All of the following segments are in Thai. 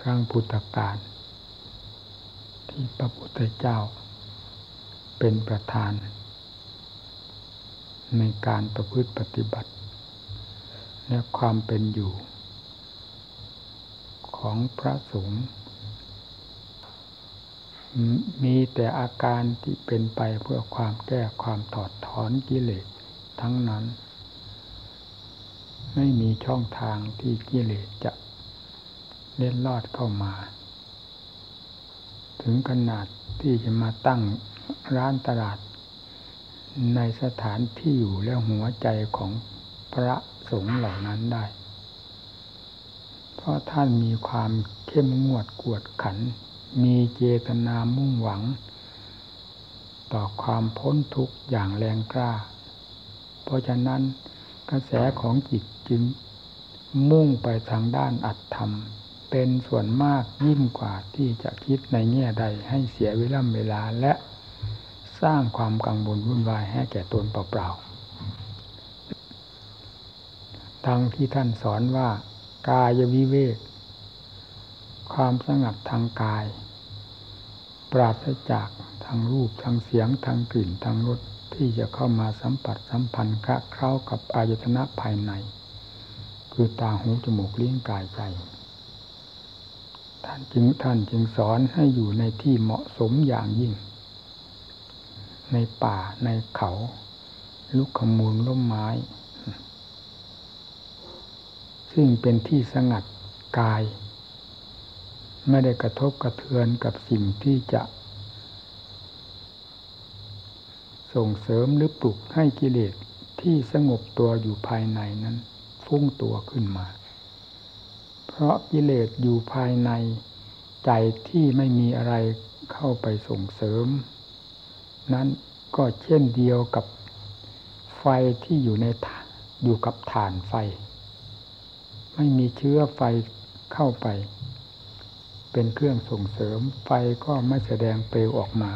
ครั้งพุทธกาลที่พระพุทธเจ้าเป็นประธาน ในการประพฤติปฏิบัติ และความเป็นอยู่ ของพระสงฆ์มีแต่อาการที่เป็นไปเพื่อความแก้ความถอดถอนกิเลสทั้งนั้น ไม่มีช่องทางที่กิเลสจะ เล่นลอดเข้ามา ถึงขนาดที่จะมาตั้งร้านตลาด ในสถานที่อยู่และหัวใจของพระสงฆ์เหล่านั้นได้ เพราะท่านมีความเข้มงวดกวดขัน มีเจตนามุ่งหวัง ต่อความพ้นทุกข์อย่างแรงกล้า เพราะฉะนั้นกระแสของจิตจึงมุ่งไปทางด้านอัตธรรม เป็นส่วนมากยิ่งกว่าที่จะคิดในแง่ใดให้เสียเวลาเวลาและสร้างความกังวลวุ่นวายให้แก่ตนเปล่าๆทางที่ท่านสอนว่า กายวิเวก ความสงัดทางกาย ปราศจากทางรูปทางเสียงทางกลิ่นทางรสที่จะเข้ามาสัมผัสสัมพันธ์คเข้ากับอายตนะภายใน คือตาหูจมูกลิ้นกายใจ ท่านจึงท่านจึงสอนให้อยู่ในที่เหมาะสมอย่างยิ่ง ในป่าในเขา ลุกขมูลล้มไม้ ซึ่งเป็นที่สงัดกาย ไม่ได้กระทบกระเทือนกับสิ่งที่จะส่งเสริมหรือปลุกให้กิเลสที่สงบตัวอยู่ภายในนั้น ฟุ้งตัวขึ้นมา เพราะกิเลสอยู่ภายในใจที่ไม่มีอะไรเข้าไปส่งเสริม นั้นก็เช่นเดียวกับไฟที่อยู่ในอยู่กับฐานไฟ ไม่มีเชื้อไฟเข้าไป เป็นเครื่องส่งเสริมไฟก็ไม่แสดงเปลวออกมา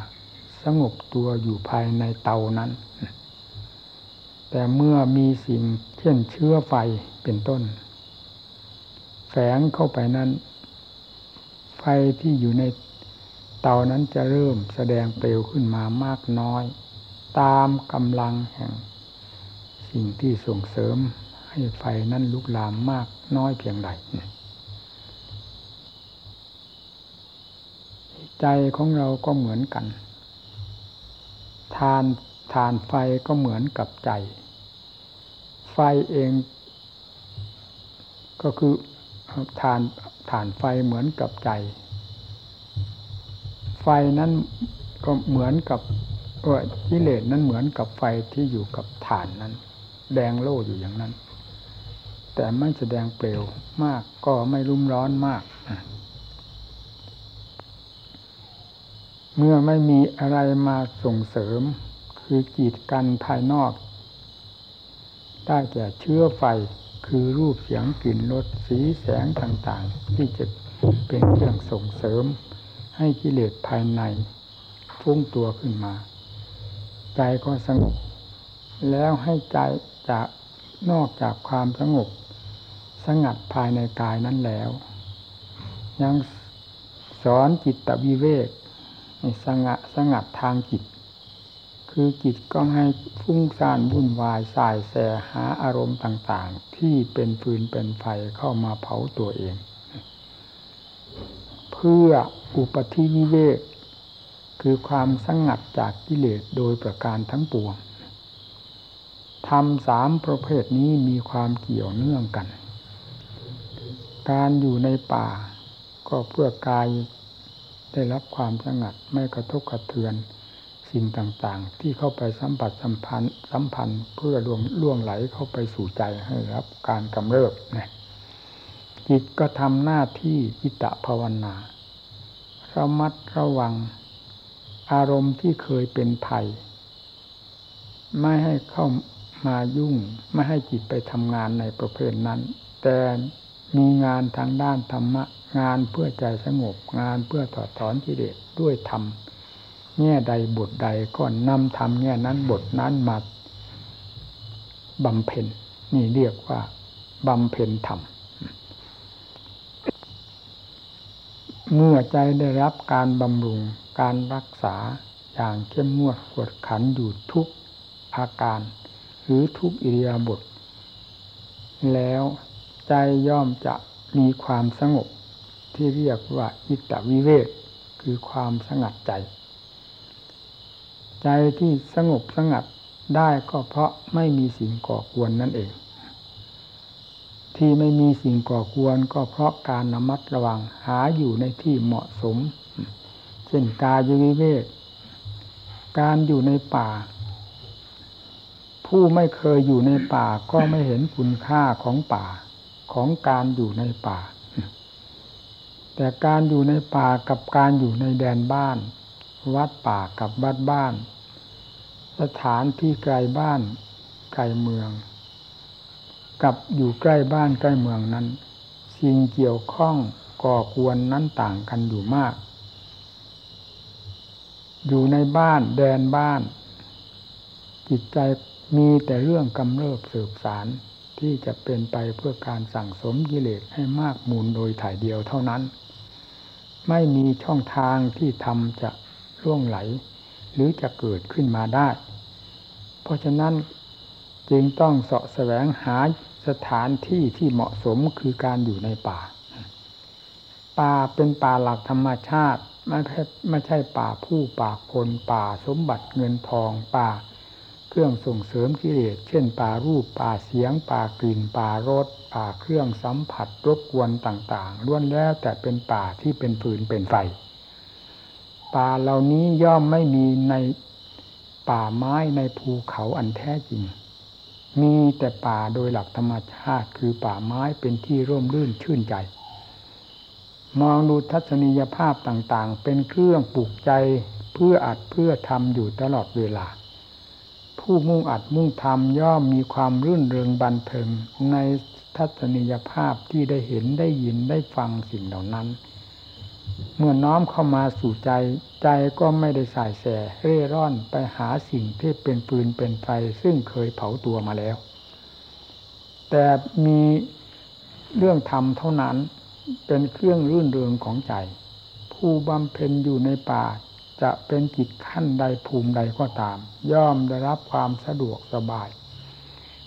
สงบตัวอยู่ภายในเตานั้น แต่เมื่อมีสิ่งเช่นเชื้อไฟเป็นต้น แฝงเข้าไปนั้น ไฟที่อยู่ในเตานั้นจะเริ่มแสดงเปลวขึ้นมามากน้อย ตามกำลังแห่ง สิ่งที่ส่งเสริมให้ไฟนั้นลุกลามมากน้อยเพียงใดใจของเราก็เหมือนกัน ทานทานไฟก็เหมือนกับใจ ไฟเอง ก็คือ ฐานฐานไฟเหมือนกับใจ ไฟนั้นก็เหมือนกับว่ากิเลสนั้นเหมือนกับไฟที่อยู่กับฐานนั้น แดงโล่อยู่อย่างนั้น แต่ไม่แสดงเปลวมากก็ไม่รุ่มร้อนมากเมื่อไม่มีอะไรมาส่งเสริม คือกีดกันภายนอก ได้แก่เชื้อไฟ คือรูปเสียงกลิ่นรสสีแสงต่างๆ ที่จะเป็นเครื่องส่งเสริม ให้กิเลสภายในฟุ้งตัวขึ้นมา ใจก็สงบ แล้วให้ใจจากนอกจากความสงบ สงัดภายในกายนั้นแล้ว ยังสอนจิตตวิเวกสงะสงัดทางจิต คือจิตก็ให้ฟุ้งซ่านวุ่นวายสายแสหาอารมณ์ต่าง ๆ ที่เป็นฟืนเป็นไฟเข้ามาเผาตัวเอง เพื่ออุปธิวิเวกคือความสงัดจากกิเลสโดยประการทั้งปวงทำสามประเภทนี้มีความเกี่ยวเนื่องกัน การอยู่ในป่า ก็เพื่อกายได้รับความสงัดไม่กระทบกระเทือน สิ่งต่างๆ ที่เข้าไปสัมผัสสัมพันธ์สัมพันธ์เพื่อล่วงล่วงไหลเข้าไปสู่ใจให้รับ การกำเริบนี่ยจิตก็ทำหน้าที่จิตตภาวนาระมัดระวัง อารมณ์ที่เคยเป็นภัย ไม่ให้เข้ามายุ่ง ไม่ให้จิตไปทำงานในประเภทนั้น แต่มีงานทางด้านธรรมะ งานเพื่อใจสงบ งานเพื่อถอดถอนกิเลสด้วยธรรม แง่ใดบทใดก็นำทำแง่นั้นบทนั้นมาบำเพ็ญนี่เรียกว่าบำเพ็ญธรรม เมื่อใจได้รับการบำรุงการรักษาอย่างเข้มงวดกวดขันอยู่ทุกอาการ หรือทุกอิริยาบถแล้วใจย่อมจะมีความสงบที่เรียกว่าอิตตวิเวกคือความสงัดใจ ใจที่สงบสงัดได้ก็เพราะไม่มีสิ่งก่อกวนนั่นเอง ที่ไม่มีสิ่งก่อกวนก็เพราะการระมัดระวังหาอยู่ในที่เหมาะสม เช่นกายวิเวกการอยู่ในป่า ผู้ไม่เคยอยู่ในป่าก็ไม่เห็นคุณค่าของป่าของการอยู่ในป่า แต่การอยู่ในป่ากับการอยู่ในแดนบ้าน วัดป่ากับวัดบ้าน สถานที่ไกลบ้านไกลเมือง กับอยู่ใกล้บ้านใกล้เมืองนั้น สิ่งเกี่ยวข้องก่อควรนั้นต่างกันอยู่มาก อยู่ในบ้านแดนบ้าน จิตใจมีแต่เรื่องกำเริบสืบสารที่จะเป็นไปเพื่อการสั่งสมกิเลสให้มากมูลโดยถ่ายเดียวเท่านั้น ไม่มีช่องทางที่ทำจะ ล่วงไหล หรือจะเกิดขึ้นมาได้ เพราะฉะนั้นจึงต้องเสาะแสวงหาสถานที่ที่เหมาะสมคือการอยู่ในป่า ป่าเป็นป่าหลักธรรมชาติไม่ใช่ไม่ใช่ป่าผู้ป่าคนป่าสมบัติเงินทองป่า เครื่องส่งเสริมกิเลสเช่น ป่ารูปป่าเสียง ป่ากลิ่น ป่ารสป่าเครื่องสัมผัสรบกวนต่างๆล้วนแล้วแต่เป็นป่าที่เป็นฟืนเป็นไฟ ป่าเหล่านี้ย่อมไม่มีในป่าไม้ในภูเขาอันแท้จริง มีแต่ป่าโดยหลักธรรมชาติคือป่าไม้เป็นที่ร่มรื่นชื่นใจ มองดูทัศนียภาพต่างๆ เป็นเครื่องปลูกใจเพื่ออัดเพื่อทำอยู่ตลอดเวลา ผู้มุ่งอัดมุ่งทำย่อมมีความรื่นเริงบันเทิงในทัศนียภาพที่ได้เห็นได้ยินได้ฟังสิ่งเหล่านั้น เมื่อน้อมเข้ามาสู่ใจ ใจก็ไม่ได้สายแสเร่ร่อนไปหาสิ่งที่เป็นปืนเป็นไฟซึ่งเคยเผาตัวมาแล้ว แต่มีเรื่องธรรมเท่านั้นเป็นเครื่องรื่นเริงของใจ ผู้บำเพ็ญอยู่ในป่าจะเป็นจิตขั้นใดภูมิใดก็ตาม ย่อมได้รับความสะดวกสบาย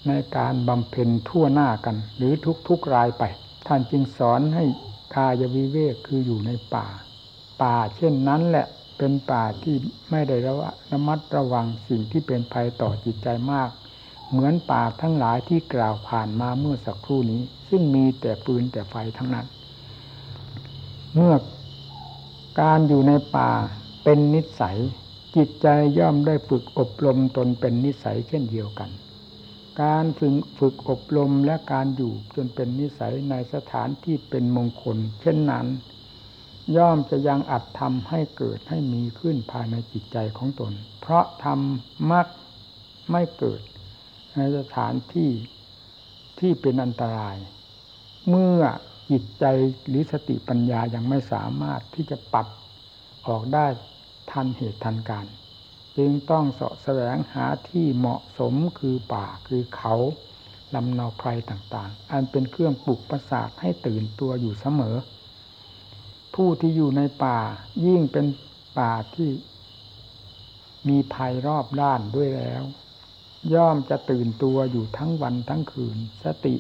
ในการบำเพ็ญทั่วหน้ากัน หรือทุกๆรายไป ท่านจึงสอนให้ กายวิเวกคืออยู่ในป่า ป่าเช่นนั้นแหละเป็นป่าที่ไม่ได้ระมัดระวังสิ่งที่เป็นภัยต่อจิตใจมาก เหมือนป่าทั้งหลายที่กล่าวผ่านมาเมื่อสักครู่นี้ ซึ่งมีแต่ปืนแต่ไฟทั้งนั้น เมื่อการอยู่ในป่าเป็นนิสัย จิตใจย่อมได้ฝึกอบรมตนเป็นนิสัยเช่นเดียวกัน การฝึกฝึกอบรมและการอยู่จนเป็นนิสัยในสถานที่เป็นมงคล เช่นนั้น ย่อมจะยังอัดทำให้เกิดให้มีขึ้นภายในจิตใจของตน เพราะทำมักไม่เกิดในสถานที่ที่เป็นอันตราย เมื่อจิตใจหรือสติปัญญายังไม่สามารถที่จะปัดออกได้ทันเหตุทันการ จึงต้องเสาะแสวงหาที่เหมาะสมคือป่าคือเขาลำนาไพรต่างๆ อันเป็นเครื่องปลุกประสาทให้ตื่นตัวอยู่เสมอ ผู้ที่อยู่ในป่ายิ่งเป็นป่าที่มีภัยรอบด้านด้วยแล้ว ย่อมจะตื่นตัวอยู่ทั้งวันทั้งคืน สติ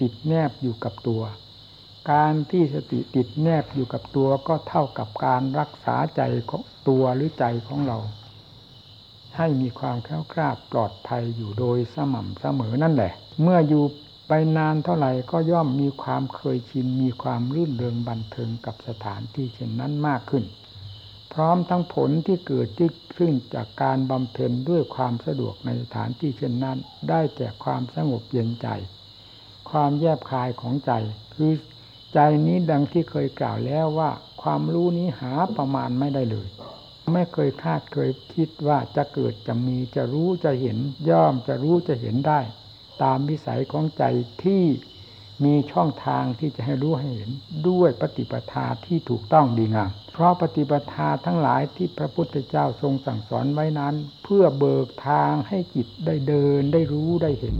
ติดแนบอยู่กับตัว การที่สติติดแนบอยู่กับตัวก็เท่ากับการรักษาใจของตัวหรือใจของเรา ให้มีความแข็งกร้าปลอดภัยอยู่โดยสม่ำเสมอนั่นแหละ เมื่ออยู่ไปนานเท่าไหร่ก็ย่อมมีความเคยชินมีความรื่นเริงบันเทิงกับสถานที่เช่นนั้นมากขึ้น พร้อมทั้งผลที่เกิดที่ขึ้นจากการบำเพ็ญด้วยความสะดวกในสถานที่เช่นนั้น ได้แก่ความสงบเย็นใจ ความแยบคายของใจ คือใจนี้ดังที่เคยกล่าวแล้วว่า ความรู้นี้หาประมาณไม่ได้เลย ไม่เคยคาดเคยคิดว่าจะเกิดจะมีจะรู้จะเห็นย่อมจะรู้จะเห็นได้ ตามวิสัยของใจที่มีช่องทางที่จะให้รู้ให้เห็นด้วยปฏิปทาที่ถูกต้องดีงาม เพราะปฏิปทาทั้งหลายที่พระพุทธเจ้าทรงสั่งสอนไว้นั้น เพื่อเบิกทางให้จิตได้เดินได้รู้ได้เห็น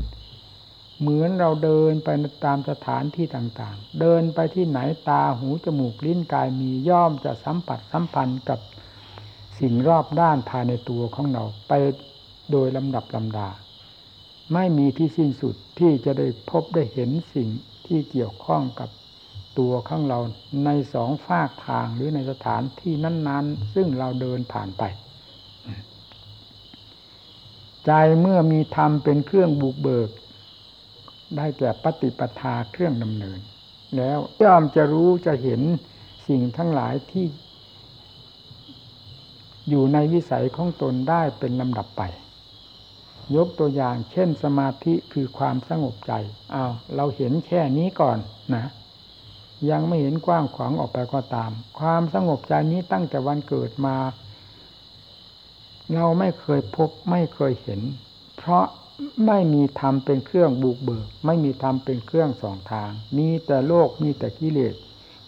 เหมือนเราเดินไปตามสถานที่ต่างๆ เดินไปที่ไหนตาหูจมูกลิ้นกายมีย่อมจะสัมผัสสัมพันธ์กับ สิ่งรอบด้านภายในตัวของเราไปโดยลำดับลำดา ไม่มีที่สิ้นสุดที่จะได้พบได้เห็นสิ่งที่เกี่ยวข้องกับตัวของเราในสองฝากทางหรือในสถานที่นั้น ๆ ซึ่งเราเดินผ่านไป ใจเมื่อมีธรรมเป็นเครื่องบุกเบิก ได้แก่ปฏิปทาเครื่องดำเนิน แล้วย่อมจะรู้จะเห็นสิ่งทั้งหลายที่ อยู่ในวิสัยของตนได้เป็นลำดับไป ยกตัวอย่างเช่นสมาธิคือความสงบใจอ้าวเราเห็นแค่นี้ก่อนนะ ยังไม่เห็นกว้างขวางออกไปก็ตาม ความสงบใจนี้ตั้งแต่วันเกิดมา เราไม่เคยพบไม่เคยเห็น เพราะไม่มีธรรมเป็นเครื่องบุกเบิก ไม่มีธรรมเป็นเครื่องสองทาง มีแต่โลกมีแต่กิเลส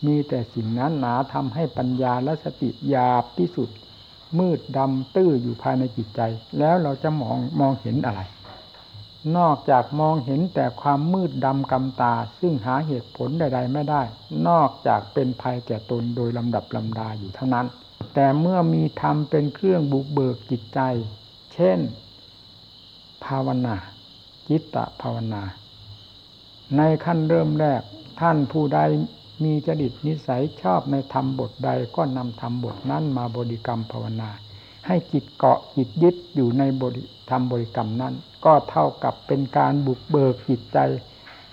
มีแต่สิ่งนั้นหนาทำให้ปัญญาและสติหยาบที่สุด มืดดำตื้ออยู่ภายในจิตใจ แล้วเราจะมองมองเห็นอะไร นอกจากมองเห็นแต่ความมืดดำกำตา ซึ่งหาเหตุผลใด ๆ ไม่ได้ นอกจากเป็นภัยแก่ตนโดยลำดับลำดาอยู่เท่านั้น แต่เมื่อมีธรรมเป็นเครื่องบุกเบิกจิตใจ เช่น ภาวนา จิตตภาวนา ในขั้นเริ่มแรกท่านผู้ใด มีจดิตนิสัยชอบในธรรมบทใดก็นำธรรมบทนั้นมาบริกรรมภาวนา ให้จิตเกาะจิตยึดอยู่ในบริธรรมบริกรรมนั้น ก็เท่ากับเป็นการบุกเบิกจิตใจ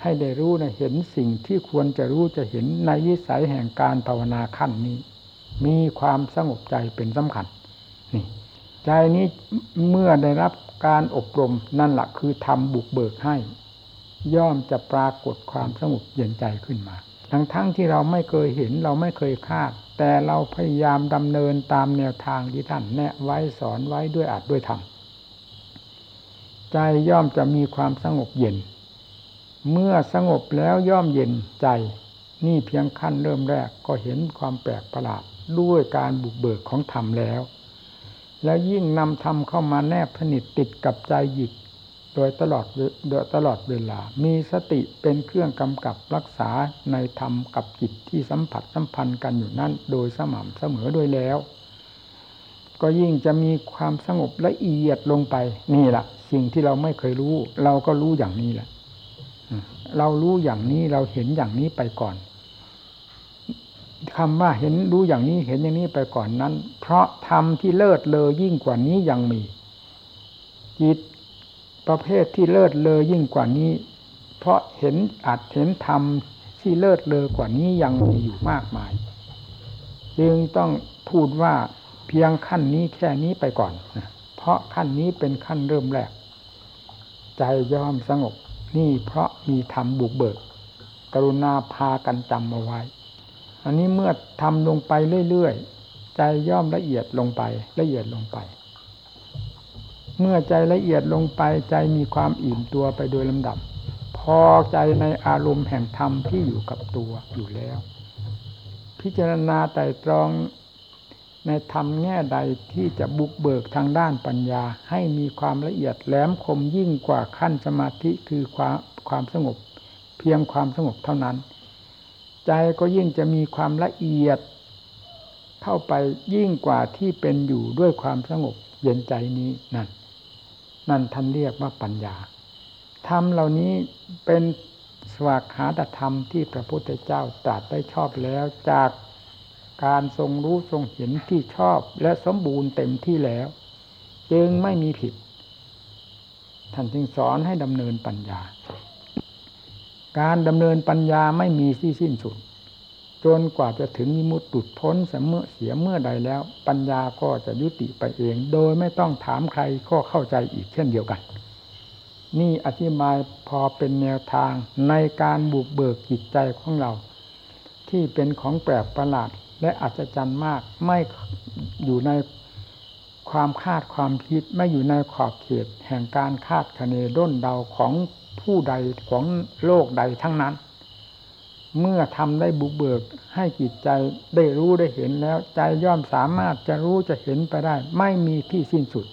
ให้ได้รู้ในเห็นสิ่งที่ควรจะรู้จะเห็นในวิสัยแห่งการภาวนาขั้นนี้ มีความสงบใจเป็นสำคัญนี่ใจนี้เมื่อได้รับการอบรมนั่นแหละคือทำบุกเบิกให้ ย่อมจะปรากฏความสงบเย็นใจขึ้นมา ทั้งๆทที่เราไม่เคยเห็นเราไม่เคยคาด แต่เราพยายามดำเนินตามแนวทางที่ท่านแนะไว้สอนไว้ด้วยอาจด้วยธรรมใจย่อมจะมีความสงบเย็น เมื่อสงบแล้วย่อมเย็นใจ นี่เพียงขั้นเริ่มแรกก็เห็นความแปลกประหลาดด้วยการบุกเบิกของธรรมแล้ว แล้วยิ่งนำธรรมเข้ามาแนบสนิทติดกับใจหยิก โดยตลอดโดยตลอดเวลา มีสติเป็นเครื่องกำกับรักษาในธรรมกับจิตที่สัมผัสสัมพันธ์กันอยู่นั่นโดยสม่ำเสมอด้วยแล้ว ก็ยิ่งจะมีความสงบละเอียดลงไปนี่แหละสิ่งที่เราไม่เคยรู้ เราก็รู้อย่างนี้แหละเรารู้อย่างนี้เราเห็นอย่างนี้ไปก่อนคำว่าเห็นรู้อย่างนี้เห็นอย่างนี้ไปก่อนนั้น เพราะธรรมที่เลิศเลอยิ่งกว่านี้ยังมี จิต ประเภทที่เลิศเลอยิ่งกว่านี้ เพราะเห็นอาจเห็นธรรมที่เลิศเลอกว่านี้ยังมีอยู่มากมาย จึงต้องพูดว่าเพียงขั้นนี้แค่นี้ไปก่อน เพราะขั้นนี้เป็นขั้นเริ่มแรก ใจยอมสงบนี่เพราะมีธรรมบุกเบิก กรุณาพากันจำเอาไว้ อันนี้เมื่อทำลงไปเรื่อยๆ ใจย่อมละเอียดลงไปละเอียดลงไป เมื่อใจละเอียดลงไปใจมีความอิ่มตัวไปโดยลำดับ พอใจในอารมณ์แห่งธรรมที่อยู่กับตัวอยู่แล้ว พิจารณาไต่ตรองในธรรมแง่ใดที่จะบุกเบิกทางด้านปัญญา ให้มีความละเอียดแหลมคมยิ่งกว่าขั้นสมาธิคือความความสงบ เพียงความสงบเท่านั้น ใจก็ยิ่งจะมีความละเอียด เข้าไปยิ่งกว่าที่เป็นอยู่ด้วยความสงบเย็นใจนี้นั่น นั่นท่านเรียกว่าปัญญา ธรรมเหล่านี้เป็นสวากขาตธรรมที่พระพุทธเจ้าตรัสได้ชอบแล้วจากการทรงรู้ทรงเห็นที่ชอบและสมบูรณ์เต็มที่แล้ว จึงไม่มีผิด ท่านจึงสอนให้ดำเนินปัญญา การดำเนินปัญญาไม่มีที่สิ้นสุด จนกว่าจะถึงมิมุตตุดพ้นเสมอเสียเมื่อใดแล้ว ปัญญาก็จะยุติไปเอง โดยไม่ต้องถามใครก็เข้าใจอีกเช่นเดียวกัน นี่อธิบายพอเป็นแนวทางในการบุกเบิกจิตใจของเรา ที่เป็นของแปลกประหลาดและอัศจรรย์มากไม่อยู่ในความคาดความคิดไม่อยู่ในขอบเขตแห่งการคาดคะเนด้นเดาของผู้ใดของโลกใดทั้งนั้น เมื่อทำได้บุกเบิกให้จิตใจได้รู้ได้เห็นแล้ว ใจย่อมสามารถจะรู้จะเห็นไปได้ ไม่มีที่สิ้นสุด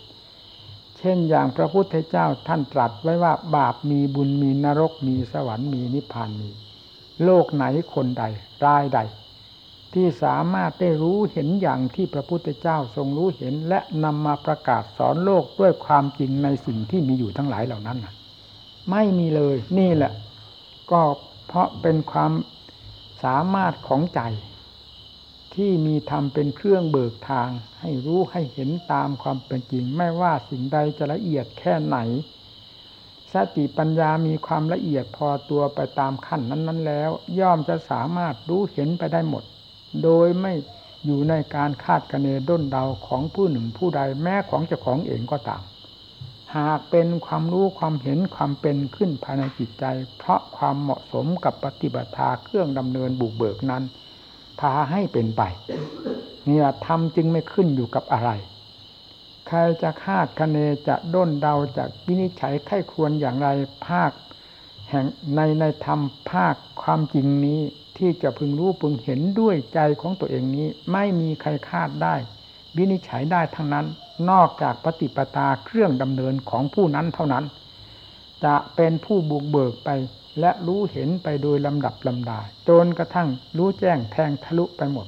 เช่นอย่างพระพุทธเจ้าท่านตรัสไว้ว่าบาปมีบุญมีนรกมีสวรรค์มีนิพพานมี โลกไหนคนใดรายใด ที่สามารถได้รู้เห็นอย่างที่พระพุทธเจ้าทรงรู้เห็น และนำมาประกาศสอนโลกด้วยความจริงในสิ่งที่มีอยู่ทั้งหลายเหล่านั้นไม่มีเลย นี่แหละ ก็ เพราะเป็นความสามารถของใจ ที่มีธรรมเป็นเครื่องเบิกทาง ให้รู้ให้เห็นตามความเป็นจริง ไม่ว่าสิ่งใดจะละเอียดแค่ไหน สติปัญญามีความละเอียดพอตัวไปตามขั้นนั้น ๆ แล้ว ย่อมจะสามารถรู้เห็นไปได้หมด โดยไม่อยู่ในการคาดคะเนด้นเดาของผู้หนึ่งผู้ใดแม้ของเจ้าของเองก็ตาม หากเป็นความรู้ความเห็นความเป็นขึ้นภายในจิตใจ เพราะความเหมาะสมกับปฏิบัติาเครื่องดำเนินบุกเบิกนั้น พาให้เป็นไปนี่ยทำจึงไม่ขึ้นอยู่กับอะไร ใครจะคาดคะเนจะด้นเดาจะวินิจฉัยไข้ควรอย่างไรภาค แห่งในในธรรมภาคความจริงนี้ที่จะพึงรู้พึงเห็นด้วยใจของตัวเองนี้ ไม่มีใครคาดได้ วินิจฉัยได้ทั้งนั้น นอกจากปฏิปทาเครื่องดำเนินของผู้นั้นเท่านั้น จะเป็นผู้บุกเบิกไปและรู้เห็นไปโดยลำดับลำดาจนกระทั่งรู้แจ้งแทงทะลุไปหมด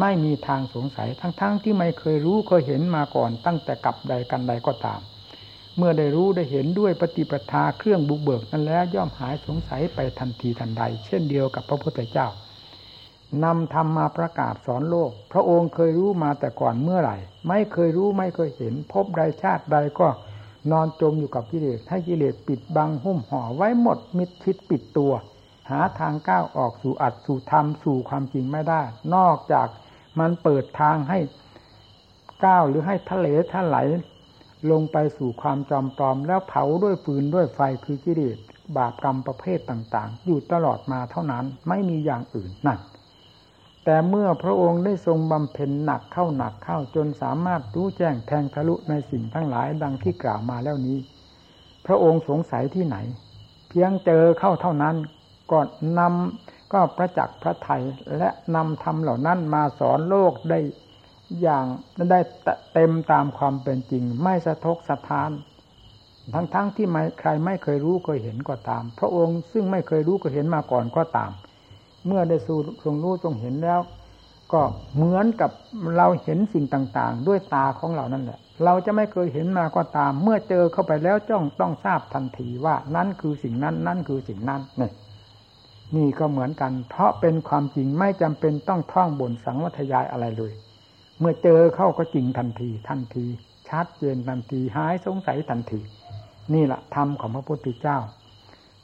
ไม่มีทางสงสัยทั้งๆทที่ไม่เคยรู้เคยเห็นมาก่อนตั้งแต่กับใดกันใดก็ตาม เมื่อได้รู้ได้เห็นด้วยปฏิปทาเครื่องบุกเบิกนั้นแล้วย่อมหายสงสัยไปทันทีทันใด เช่นเดียวกับพระพุทธเจ้า นำธรรมมาประกาศสอนโลก พระองค์เคยรู้มาแต่ก่อนเมื่อไหร่ ไม่เคยรู้ไม่เคยเห็น พบใดชาติใดก็นอนจมอยู่กับกิเลสให้กิเลสปิดบังหุ้มห่อไว้หมดมิดชิดปิดตัว หาทางก้าวออกสู่อัดสู่ธรรมสู่ความจริงไม่ได้ นอกจากมันเปิดทางให้ก้าวหรือให้ทะเลทะไหลลงไปสู่ความจอมปลอม แล้วเผาด้วยฟืนด้วยไฟคือกิเลสบาปกรรมประเภทต่าง ๆ อยู่ตลอดมาเท่านั้นไม่มีอย่างอื่นนั่น แต่เมื่อพระองค์ได้ทรงบำเพ็ญหนักเข้าหนักเข้าจนสามารถรู้แจ้งแทงทะลุในสิ่งทั้งหลายดังที่กล่าวมาแล้วนี้ พระองค์สงสัยที่ไหน เพียงเจอเข้าเท่านั้นก่อนนำก็ประจักษ์พระไทยและนำธรรมเหล่านั้นมาสอนโลกได้อย่างได้เต็มตามความเป็นจริง ไม่สะทกสะท้าน ทั้งๆทที่ใครไม่เคยรู้เคยเห็นก็ตาม พระองค์ซึ่งไม่เคยรู้เคยเห็นมาก่อนก็ตาม เมื่อได้สู่ทรงรู้ทรงเห็นแล้ว ก็เหมือนกับเราเห็นสิ่งต่าง ๆ ด้วยตาของเรานั่นแหละ เราจะไม่เคยเห็นมาก็ตาม เมื่อเจอเข้าไปแล้วจ้องต้องทราบทันทีว่านั่นคือสิ่งนั้น นั่นคือสิ่งนั้นนี่นี่ก็เหมือนกัน เพราะเป็นความจริงไม่จำเป็นต้องท่องบนสังวัทยายอะไรเลย เมื่อเจอเข้าก็จริงทันทีทันที ชัดเจนทันทีหายสงสัยทันที นี่แหละธรรมของพระพุทธเจ้า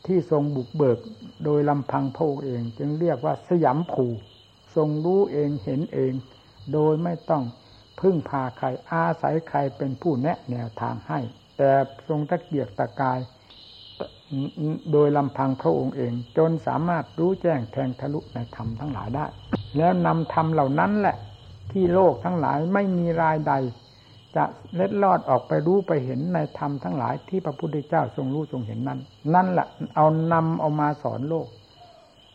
ที่ทรงบุกเบิกโดยลำพังพระองค์เอง จึงเรียกว่าสยามผูทรงรู้เองเห็นเอง โดยไม่ต้องพึ่งพาใครอาศัยใครเป็นผู้แนะแนวทางให้ แต่ทรงตะเกียกตะกาย โดยลำพังพระองค์เอง จนสามารถรู้แจ้งแทงทะลุในธรรมทั้งหลายได้ แล้วนำธรรมเหล่านั้นแหละ ที่โลกทั้งหลายไม่มีรายใด จะเล็ดลอดออกไปรู้ไปเห็นในธรรมทั้งหลายที่พระพุทธเจ้าทรงรู้ทรงเห็นนั้น นั่นแหละเอานำเอามาสอนโลก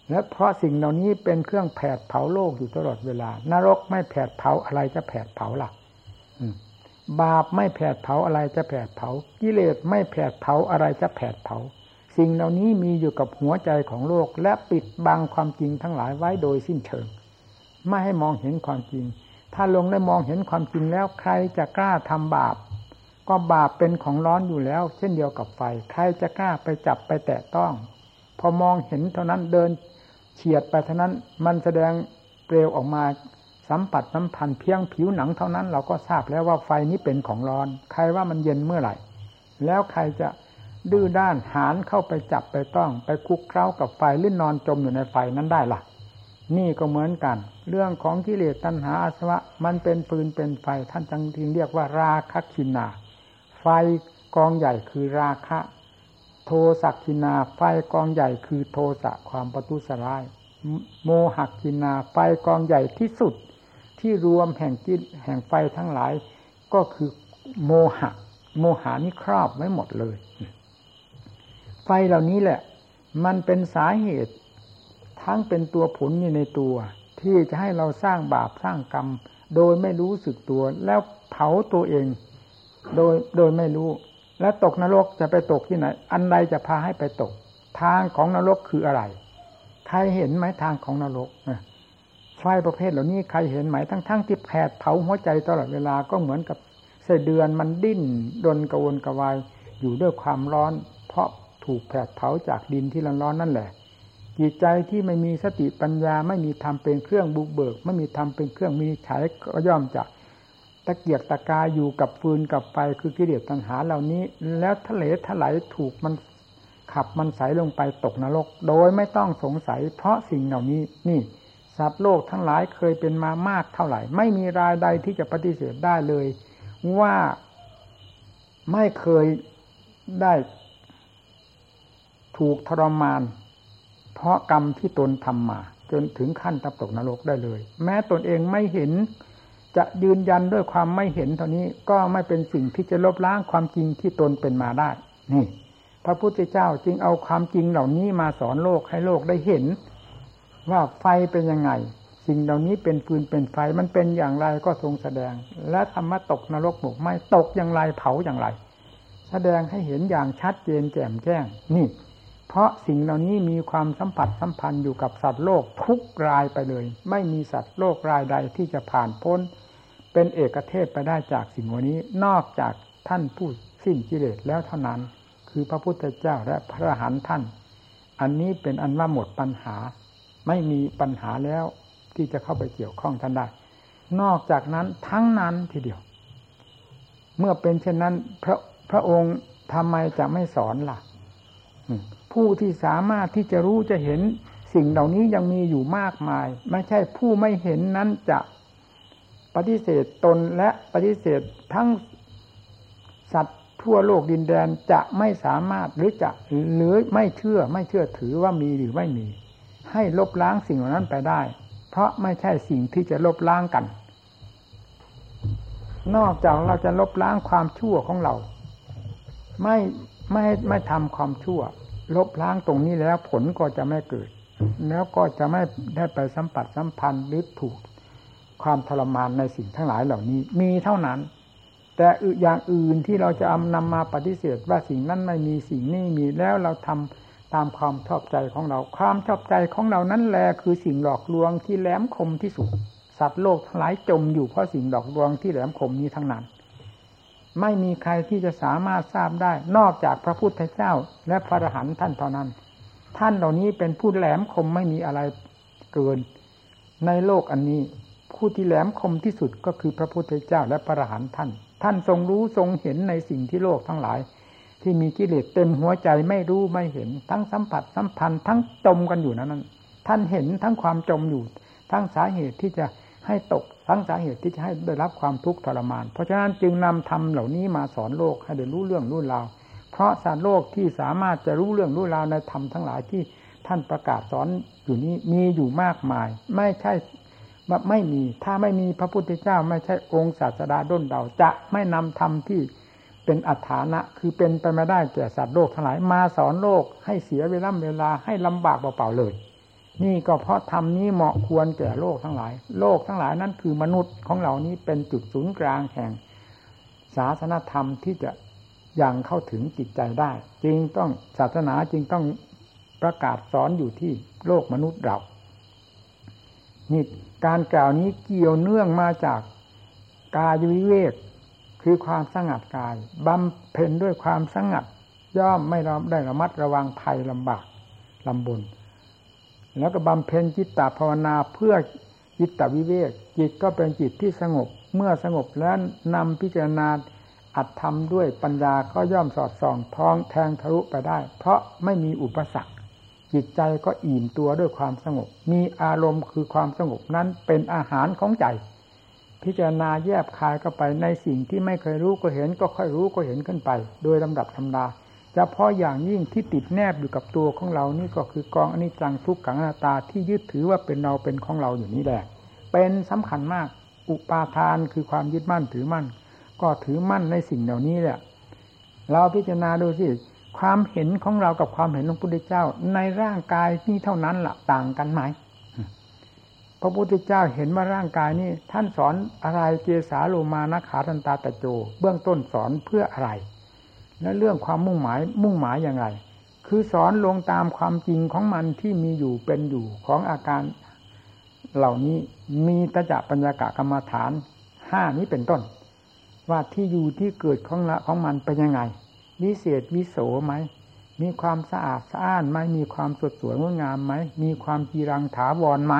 และเพราะสิ่งเหล่านี้เป็นเครื่องแผดเผาโลกอยู่ตลอดเวลา นรกไม่แผดเผาอะไรจะแผดเผาล่ะบาปไม่แผดเผาอะไรจะแผดเผา กิเลสไม่แผดเผาอะไรจะแผดเผา สิ่งเหล่านี้มีอยู่กับหัวใจของโลก และปิดบังความจริงทั้งหลายไว้โดยสิ้นเชิง ไม่ให้มองเห็นความจริง ถ้าลงได้มองเห็นความจริงแล้วใครจะกล้าทำบาป ก็บาปเป็นของร้อนอยู่แล้ว เช่นเดียวกับไฟ ใครจะกล้าไปจับไปแตะต้อง พอมองเห็นเท่านั้นเดินเฉียดไปเท่านั้นมันแสดงเปลวออกมาสัมผัสสัมพันเพียงผิวหนังเท่านั้น เราก็ทราบแล้วว่าไฟนี้เป็นของร้อน ใครว่ามันเย็นเมื่อไหร่ แล้วใครจะดื้อด้านหานเข้าไปจับไปต้อง ไปคุกเคล้ากับไฟลื่นนอนจมอยู่ในไฟนั้นได้ล่ะ นี่ก็เหมือนกัน เรื่องของกิเลสตัณหาอาสวะ มันเป็นปืนเป็นไฟท่านจังทีเรียกว่าราคะคินา ไฟกองใหญ่คือราคะ โทสักคินา ไฟกองใหญ่คือโทสะความประทุสร้าย โมหักคินา ไฟกองใหญ่ที่สุด ที่รวมแห่งจิตแห่งไฟทั้งหลาย ก็คือโมหะ โมหานี่ครอบไว้หมดเลย ไฟเหล่านี้แหละ มันเป็นสาเหตุ ทั้งเป็นตัวผลอยู่ในตัว ที่จะให้เราสร้างบาปสร้างกรรม โดยไม่รู้สึกตัว แล้วเผาตัวเอง โดยโดยไม่รู้ แล้วตกนรกจะไปตกที่ไหน อันใดจะพาให้ไปตก ทางของนรกคืออะไร ใครเห็นไหมทางของนรกไฟประเภทเหล่านี้ใครเห็นไหมทั้งทั้งที่แผดเผาหัวใจตลอดเวลาก็เหมือนกับเสเดือนมันดิ้นดนกระวนกระวายอยู่ด้วยความร้อน เพราะถูกแผดเผาจากดินที่ร้อนๆนั่นแหละ จิตใจที่ไม่มีสติปัญญา ไม่มีธรรมเป็นเครื่องบุกเบิก ไม่มีธรรมเป็นเครื่องมีฉายก็ย่อมจะตะเกียกตะกายอยู่กับฟืนกับไฟคือกิเลสตัณหาเหล่านี้ แล้วทะเลถลายถูกมันขับมันใสลงไปตกนรก โดยไม่ต้องสงสัย เพราะสิ่งเหล่านี้นี่สัตว์โลกทั้งหลายเคยเป็นมามากเท่าไหร่ ไม่มีรายใดที่จะปฏิเสธได้เลย ว่าไม่เคยได้ถูกทรมาน เพราะกรรมที่ตนทำมา จนถึงขั้นตับตกนรกได้เลย แม้ตนเองไม่เห็น จะยืนยันด้วยความไม่เห็นเท่านี้ก็ไม่เป็นสิ่งที่จะลบล้างความจริงที่ตนเป็นมาได้ นี่ พระพุทธเจ้าจึงเอาความจริงเหล่านี้มาสอนโลกให้โลกได้เห็น ว่าไฟเป็นยังไง สิ่งเหล่านี้เป็นฟืนเป็นไฟมันเป็นอย่างไรก็ทรงแสดง และธรรมะตกนรกหมกไหมตกอย่างไรเผาอย่างไร แสดงให้เห็นอย่างชัดเจนแจ่มแจ้งนี่ เพราะสิ่งเหล่านี้มีความสัมผัสสัมพันธ์อยู่กับสัตว์โลกทุกรายไปเลย ไม่มีสัตว์โลกรายใดที่จะผ่านพ้น เป็นเอกเทศไปได้จากสิ่งวันนี้นอกจากท่านผู้สิ้นกิเลสแล้วเท่านั้น คือพระพุทธเจ้าและพระหันท่าน อันนี้เป็นอันว่าหมดปัญหา ไม่มีปัญหาแล้วที่จะเข้าไปเกี่ยวข้องท่านได้ นอกจากนั้นทั้งนั้นทีเดียว เมื่อเป็นเช่นนั้น พระพระองค์ทำไมจะไม่สอนล่ะ ผู้ที่สามารถที่จะรู้จะเห็นสิ่งเหล่านี้ยังมีอยู่มากมาย ไม่ใช่ผู้ไม่เห็นนั้นจะปฏิเสธตนและปฏิเสธทั้งสัตว์ทั่วโลกดินแดนจะไม่สามารถหรือจะหรือไม่เชื่อไม่เชื่อถือว่ามีหรือไม่มี ให้ลบล้างสิ่งเหล่านั้นไปได้ เพราะไม่ใช่สิ่งที่จะลบล้างกัน นอกจากเราจะลบล้างความชั่วของเรา ไม่ไม่ไม่ทำความชั่ว ลบล้างตรงนี้แล้วผลก็จะไม่เกิด แล้วก็จะไม่ได้ไปสัมผัสสัมพันธ์หรือถูกความทรมานในสิ่งทั้งหลายเหล่านี้มีเท่านั้น แต่อย่างอื่นที่เราจะเอานำมาปฏิเสธว่าสิ่งนั้นไม่มีสิ่งนี้มีแล้วเราทำตามความชอบใจของเรา ความชอบใจของเรานั้นแหละคือสิ่งหลอกลวงที่แหลมคมที่สุด สัตว์โลกทั้งหลายจมอยู่เพราะสิ่งหลอกลวงที่แหลมคมนี้ทั้งนั้น ไม่มีใครที่จะสามารถทราบได้ นอกจากพระพุทธเจ้า และพระอรหันต์ท่านเท่านั้น ท่านเหล่านี้เป็นผู้แหลมคมไม่มีอะไรเกิน ในโลกอันนี้ ผู้ที่แหลมคมที่สุดก็คือพระพุทธเจ้าและพระอรหันต์ท่าน ท่านทรงรู้ทรงเห็นในสิ่งที่โลกทั้งหลาย ที่มีกิเลสเต็มหัวใจไม่รู้ไม่เห็น ทั้งสัมผัสสัมพันธ์ทั้งจมกันอยู่นั้น ท่านเห็นทั้งความจมอยู่ ทั้งสาเหตุที่จะให้ตก ทั้งสาเหตุที่จะให้ได้รับความทุกข์ทรมาน เพราะฉะนั้นจึงนำธรรมเหล่านี้มาสอนโลกให้ได้รู้เรื่องรู้ราว เพราะสารโลกที่สามารถจะรู้เรื่องรู้ราวในธรรมทั้งหลายที่ท่านประกาศสอนอยู่นี้มีอยู่มากมาย ไม่ใช่ไม่มีถ้าไม่มีพระพุทธเจ้าไม่ใช่องค์ศาสดาด้นเดาจะไม่นำธรรมที่เป็นอัฐานะ คือเป็นไปไม่ได้แก่สัตว์โลกทั้งหลายมาสอนโลกให้เสียเวลาเวลาให้ลำบากเปล่าๆเลย นี่ก็เพราะธรรมนี้เหมาะควรแก่โลกทั้งหลาย โลกทั้งหลายนั้นคือมนุษย์ของเหล่านี้เป็นจุดศูนย์กลางแห่ง ศาสนธรรมที่จะยังเข้าถึงจิตใจได้ จึงต้องศาสนาจึงต้องประกาศสอนอยู่ที่โลกมนุษย์เรานี่การกล่าวนี้เกี่ยวเนื่องมาจากกายวิเวกคือความสงัดกายบำเพ็ญด้วยความสงัด ย่อมไม่ได้ระมัดระวังภัยลำบากลำบน แล้วก็บำเพ็ญจิตตภาวนาเพื่อจิตตวิเวกจิตก็เป็นจิตที่สงบ เมื่อสงบแล้วนำพิจารณาอัดทำด้วยปัญญาก็ย่อมสอดส่องท้องแทงทะลุไปได้ เพราะไม่มีอุปสรรค จิตใจก็อิ่มตัวด้วยความสงบ มีอารมณ์คือความสงบนั้นเป็นอาหารของใจ พิจารณาแยบคายเข้าไปในสิ่งที่ไม่เคยรู้ก็เห็นก็ค่อยรู้ก็เห็นขึ้นไป โดยลำดับธรรมดา ฉพาะอย่างยิ่งที่ติดแนบอยู่กับตัวของเรานี่ก็คือกองอนิจจังทุกขังอนัตตาที่ยึดถือว่าเป็นเราเป็นของเราอยู่นี้แหละ เป็นสำคัญมาก อุปาทานคือความยึดมั่นถือมั่น ก็ถือมั่นในสิ่งเหล่านี้แหละ เราพิจารณาดูสิความเห็นของเรากับความเห็นของพระพุทธเจ้า ในร่างกายนี่เท่านั้นละ่ะต่างกันไหมพระพุทธเจ้าเห็นว่าร่างกายนี้ท่านสอนอะไรเกสาโลมานะขาทันตาตะโจ เบื้องต้นสอนเพื่ออะไร และเรื่องความมุ่งหมายมุ่งหมายอย่างไร คือสอนลงตามความจริงของมันที่มีอยู่เป็นอยู่ของอาการเหล่านี้มีตจะปัญญากะกรรมฐานห้านี้เป็นต้น ว่าที่อยู่ที่เกิดของละของมันเป็นยังไง วิเศษวิโสไหม มีความสะอาดสะอ้านไหมมีความสดสวยงดงามไหมมีความจีรังถาวรไหม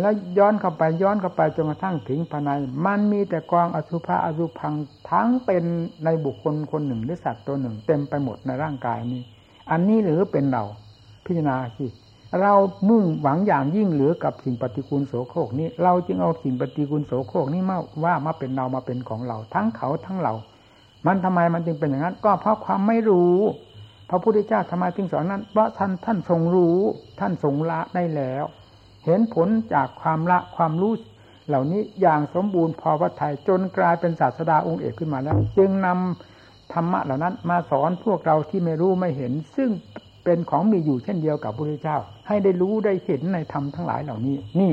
แล้วย้อนเข้าไปย้อนเข้าไปจนกระทั่งถึงภายใน มันมีแต่กองอสุภะอสุพังทั้งเป็นในบุคคลคนหนึ่งหรือสัตว์ตัวหนึ่ง เต็มไปหมดในร่างกายนี้ อันนี้หรือเป็นเราพิจารณาสิเรามุ่งหวังอย่างยิ่งเหลือกับสิ่งปฏิกูลโสโครกนี้ เราจึงเอาสิ่งปฏิกูลโสโครกนี้มาว่ามาเป็นเรามาเป็นของเรา ทั้งเขาทั้งเรา มันทำไมมันจึงเป็นอย่างนั้น ก็เพราะความไม่รู้ พระพุทธเจ้าทำไมจึงสอนนั้นเพราะท่านท่านทรงรู้ ท่านทรงละได้แล้ว เห็นผลจากความละความรู้เหล่านี้อย่างสมบูรณ์พอพระทัยจนกลายเป็นศาสดาองค์เอกขึ้นมาแล้ว จึงนำธรรมะเหล่านั้น มาสอนพวกเราที่ไม่รู้ไม่เห็น ซึ่งเป็นของมีอยู่เช่นเดียวกับพระพุทธเจ้า ให้ได้รู้ได้เห็นในธรรมทั้งหลายเหล่านี้ นี่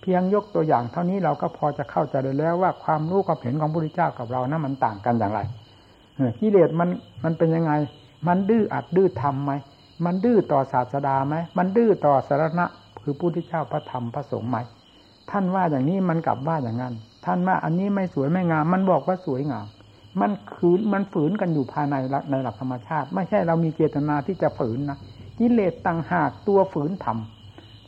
เพียงยกตัวอย่างเท่านี้เราก็พอจะเข้าใจได้แล้วว่าความรู้ความเห็นของพระพุทธเจ้ากับเรานั้นมันต่างกันอย่างไรกิเลสมันมันเป็นยังไง มันดื้ออัดดื้อทำไหมมันดื้อต่อศาสดาไหมมันดื้อต่อสารณะ คือพุทธเจ้าพระธรรมพระสงฆ์ไหมท่านว่าอย่างนี้มันกลับว่าอย่างนั้น ท่านว่าอันนี้ไม่สวยไม่งาม มันบอกว่าสวยงาม มันขืนมันฝืนกันอยู่ภายในในหลักธรรมชาติ ไม่ใช่เรามีเจตนาที่จะฝืนนะกิเลสต่างหากตัวฝืนธรรม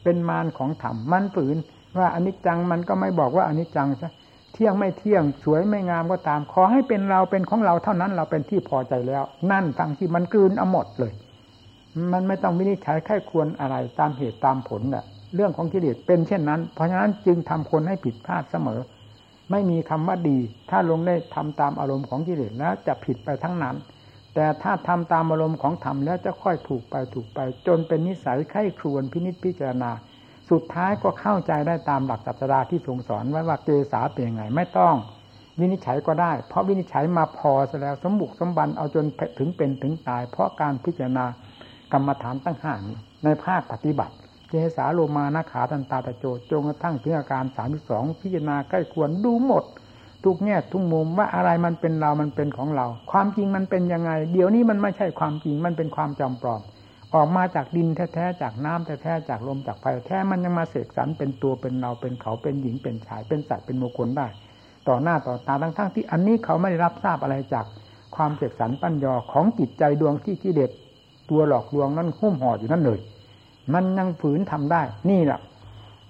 เป็นมารของธรรมมันฝืนว่าอนิจจังมันก็ไม่บอกว่าอนิจจังใช่เที่ยงไม่เที่ยงสวยไม่งามก็ตาม ขอให้เป็นเราเป็นของเราเท่านั้นเราเป็นที่พอใจแล้ว นั่นทั้งที่มันกลืนเอาหมดเลย มันไม่ต้องวินิจฉัยแค่ควรอะไรตามเหตุตามผลน่ะเรื่องของกิเลสเป็นเช่นนั้น เพราะฉะนั้นจึงทำคนให้ผิดพลาดเสมอ ไม่มีคำว่าดี ถ้าลงได้ทำตามอารมณ์ของกิเลสแล้วจะผิดไปทั้งนั้น แต่ถ้าทำตามอารมณ์ของธรรมแล้วจะค่อยถูกไปถูกไป จนเป็นนิสัยไข้ครวนพินิจพิจารณา สุดท้ายก็เข้าใจได้ตามหลักศาสดาที่ทรงสอนไว้ว่าเกษาเป็นยังไงไม่ต้อง วินิจฉัยก็ได้ เพราะวินิจฉัยมาพอซะแล้วสมบุกสมบันเอาจนถึงเป็นถึงตาย เพราะการพิจารณา กรรมฐานตั้งห้าในภาคปฏิบัติเจสาโลมานาขาตันตาตะโจจงกระทั่งถึงอาการสามสองพิจารณาใกล้ควรดูหมด ทุกแง่ทุกมุมว่าอะไรมันเป็นเรา มันเป็นของเรา ความจริงมันเป็นยังไง เดี๋ยวนี้มันไม่ใช่ความจริงมันเป็นความจำปลอม ออกมาจากดินแท้ๆจากน้ำแท้ๆจากลมจากไฟแท้มันยังมาเสกสรรเป็นตัวเป็นเราเป็นเขาเป็นหญิงเป็นชายเป็นสัตว์เป็นโมคลได้ ต่อหน้าต่อตาทั้งๆที่อันนี้เขาไม่ได้รับทราบอะไรจากความเสกสรรปั้นยอของจิตใจดวงที่กิเลส ตัวหลอกลวงนั้นหุ้มห่ออยู่นั่นเลย มันยังฝืนทำได้ นี่แหละ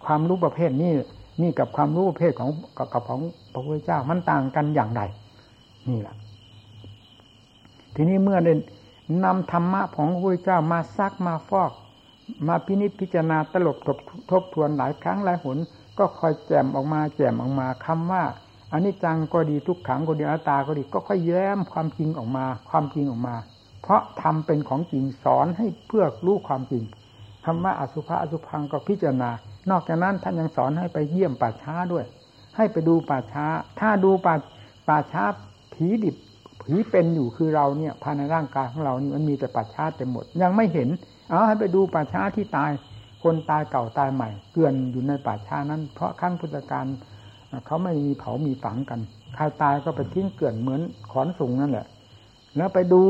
ความรู้ประเภทนี้นี่กับความรู้ประเภทของกับของพระพุทธเจ้ามันต่างกันอย่างไรนี่แหละทีนี้เมื่อเด่นำธรรมะของพระพุทธเจ้ามาซักมาฟอก มาพินิจพิจารณาตลบทบทบทวนหลายครั้งหลายหน ก็คอยแจมออกมาแจมออกมาคำว่าอันนี้จังก็ดีทุกขังก็ดีอัตตาก็ดีก็ค่อยแย้มความจริงออกมา ความจริงออกมา เพราะทำเป็นของจริงสอนให้เพื่อรู้ความจริงคำว่าอสุภะอสุพังก็พิจารณา นอกจากนั้นท่านยังสอนให้ไปเยี่ยมป่าช้าด้วย ให้ไปดูป่าช้า ถ้าดูป่าป่าช้าผีดิบผีเป็นอยู่คือเราเนี่ยภายในร่างกายของเรานี่มันมีแต่ป่าช้าเต็มหมด ยังไม่เห็น เอาให้ไปดูป่าช้าที่ตาย คนตายเก่าตายใหม่ เกลื่อนอยู่ในป่าช้านั้น เพราะขั้งพุทธการเขาไม่มีเผามีฝังกันใครตายก็ไปทิ้งเกลื่อนเหมือนขอนสูงนั่นแหละ แล้วไปดู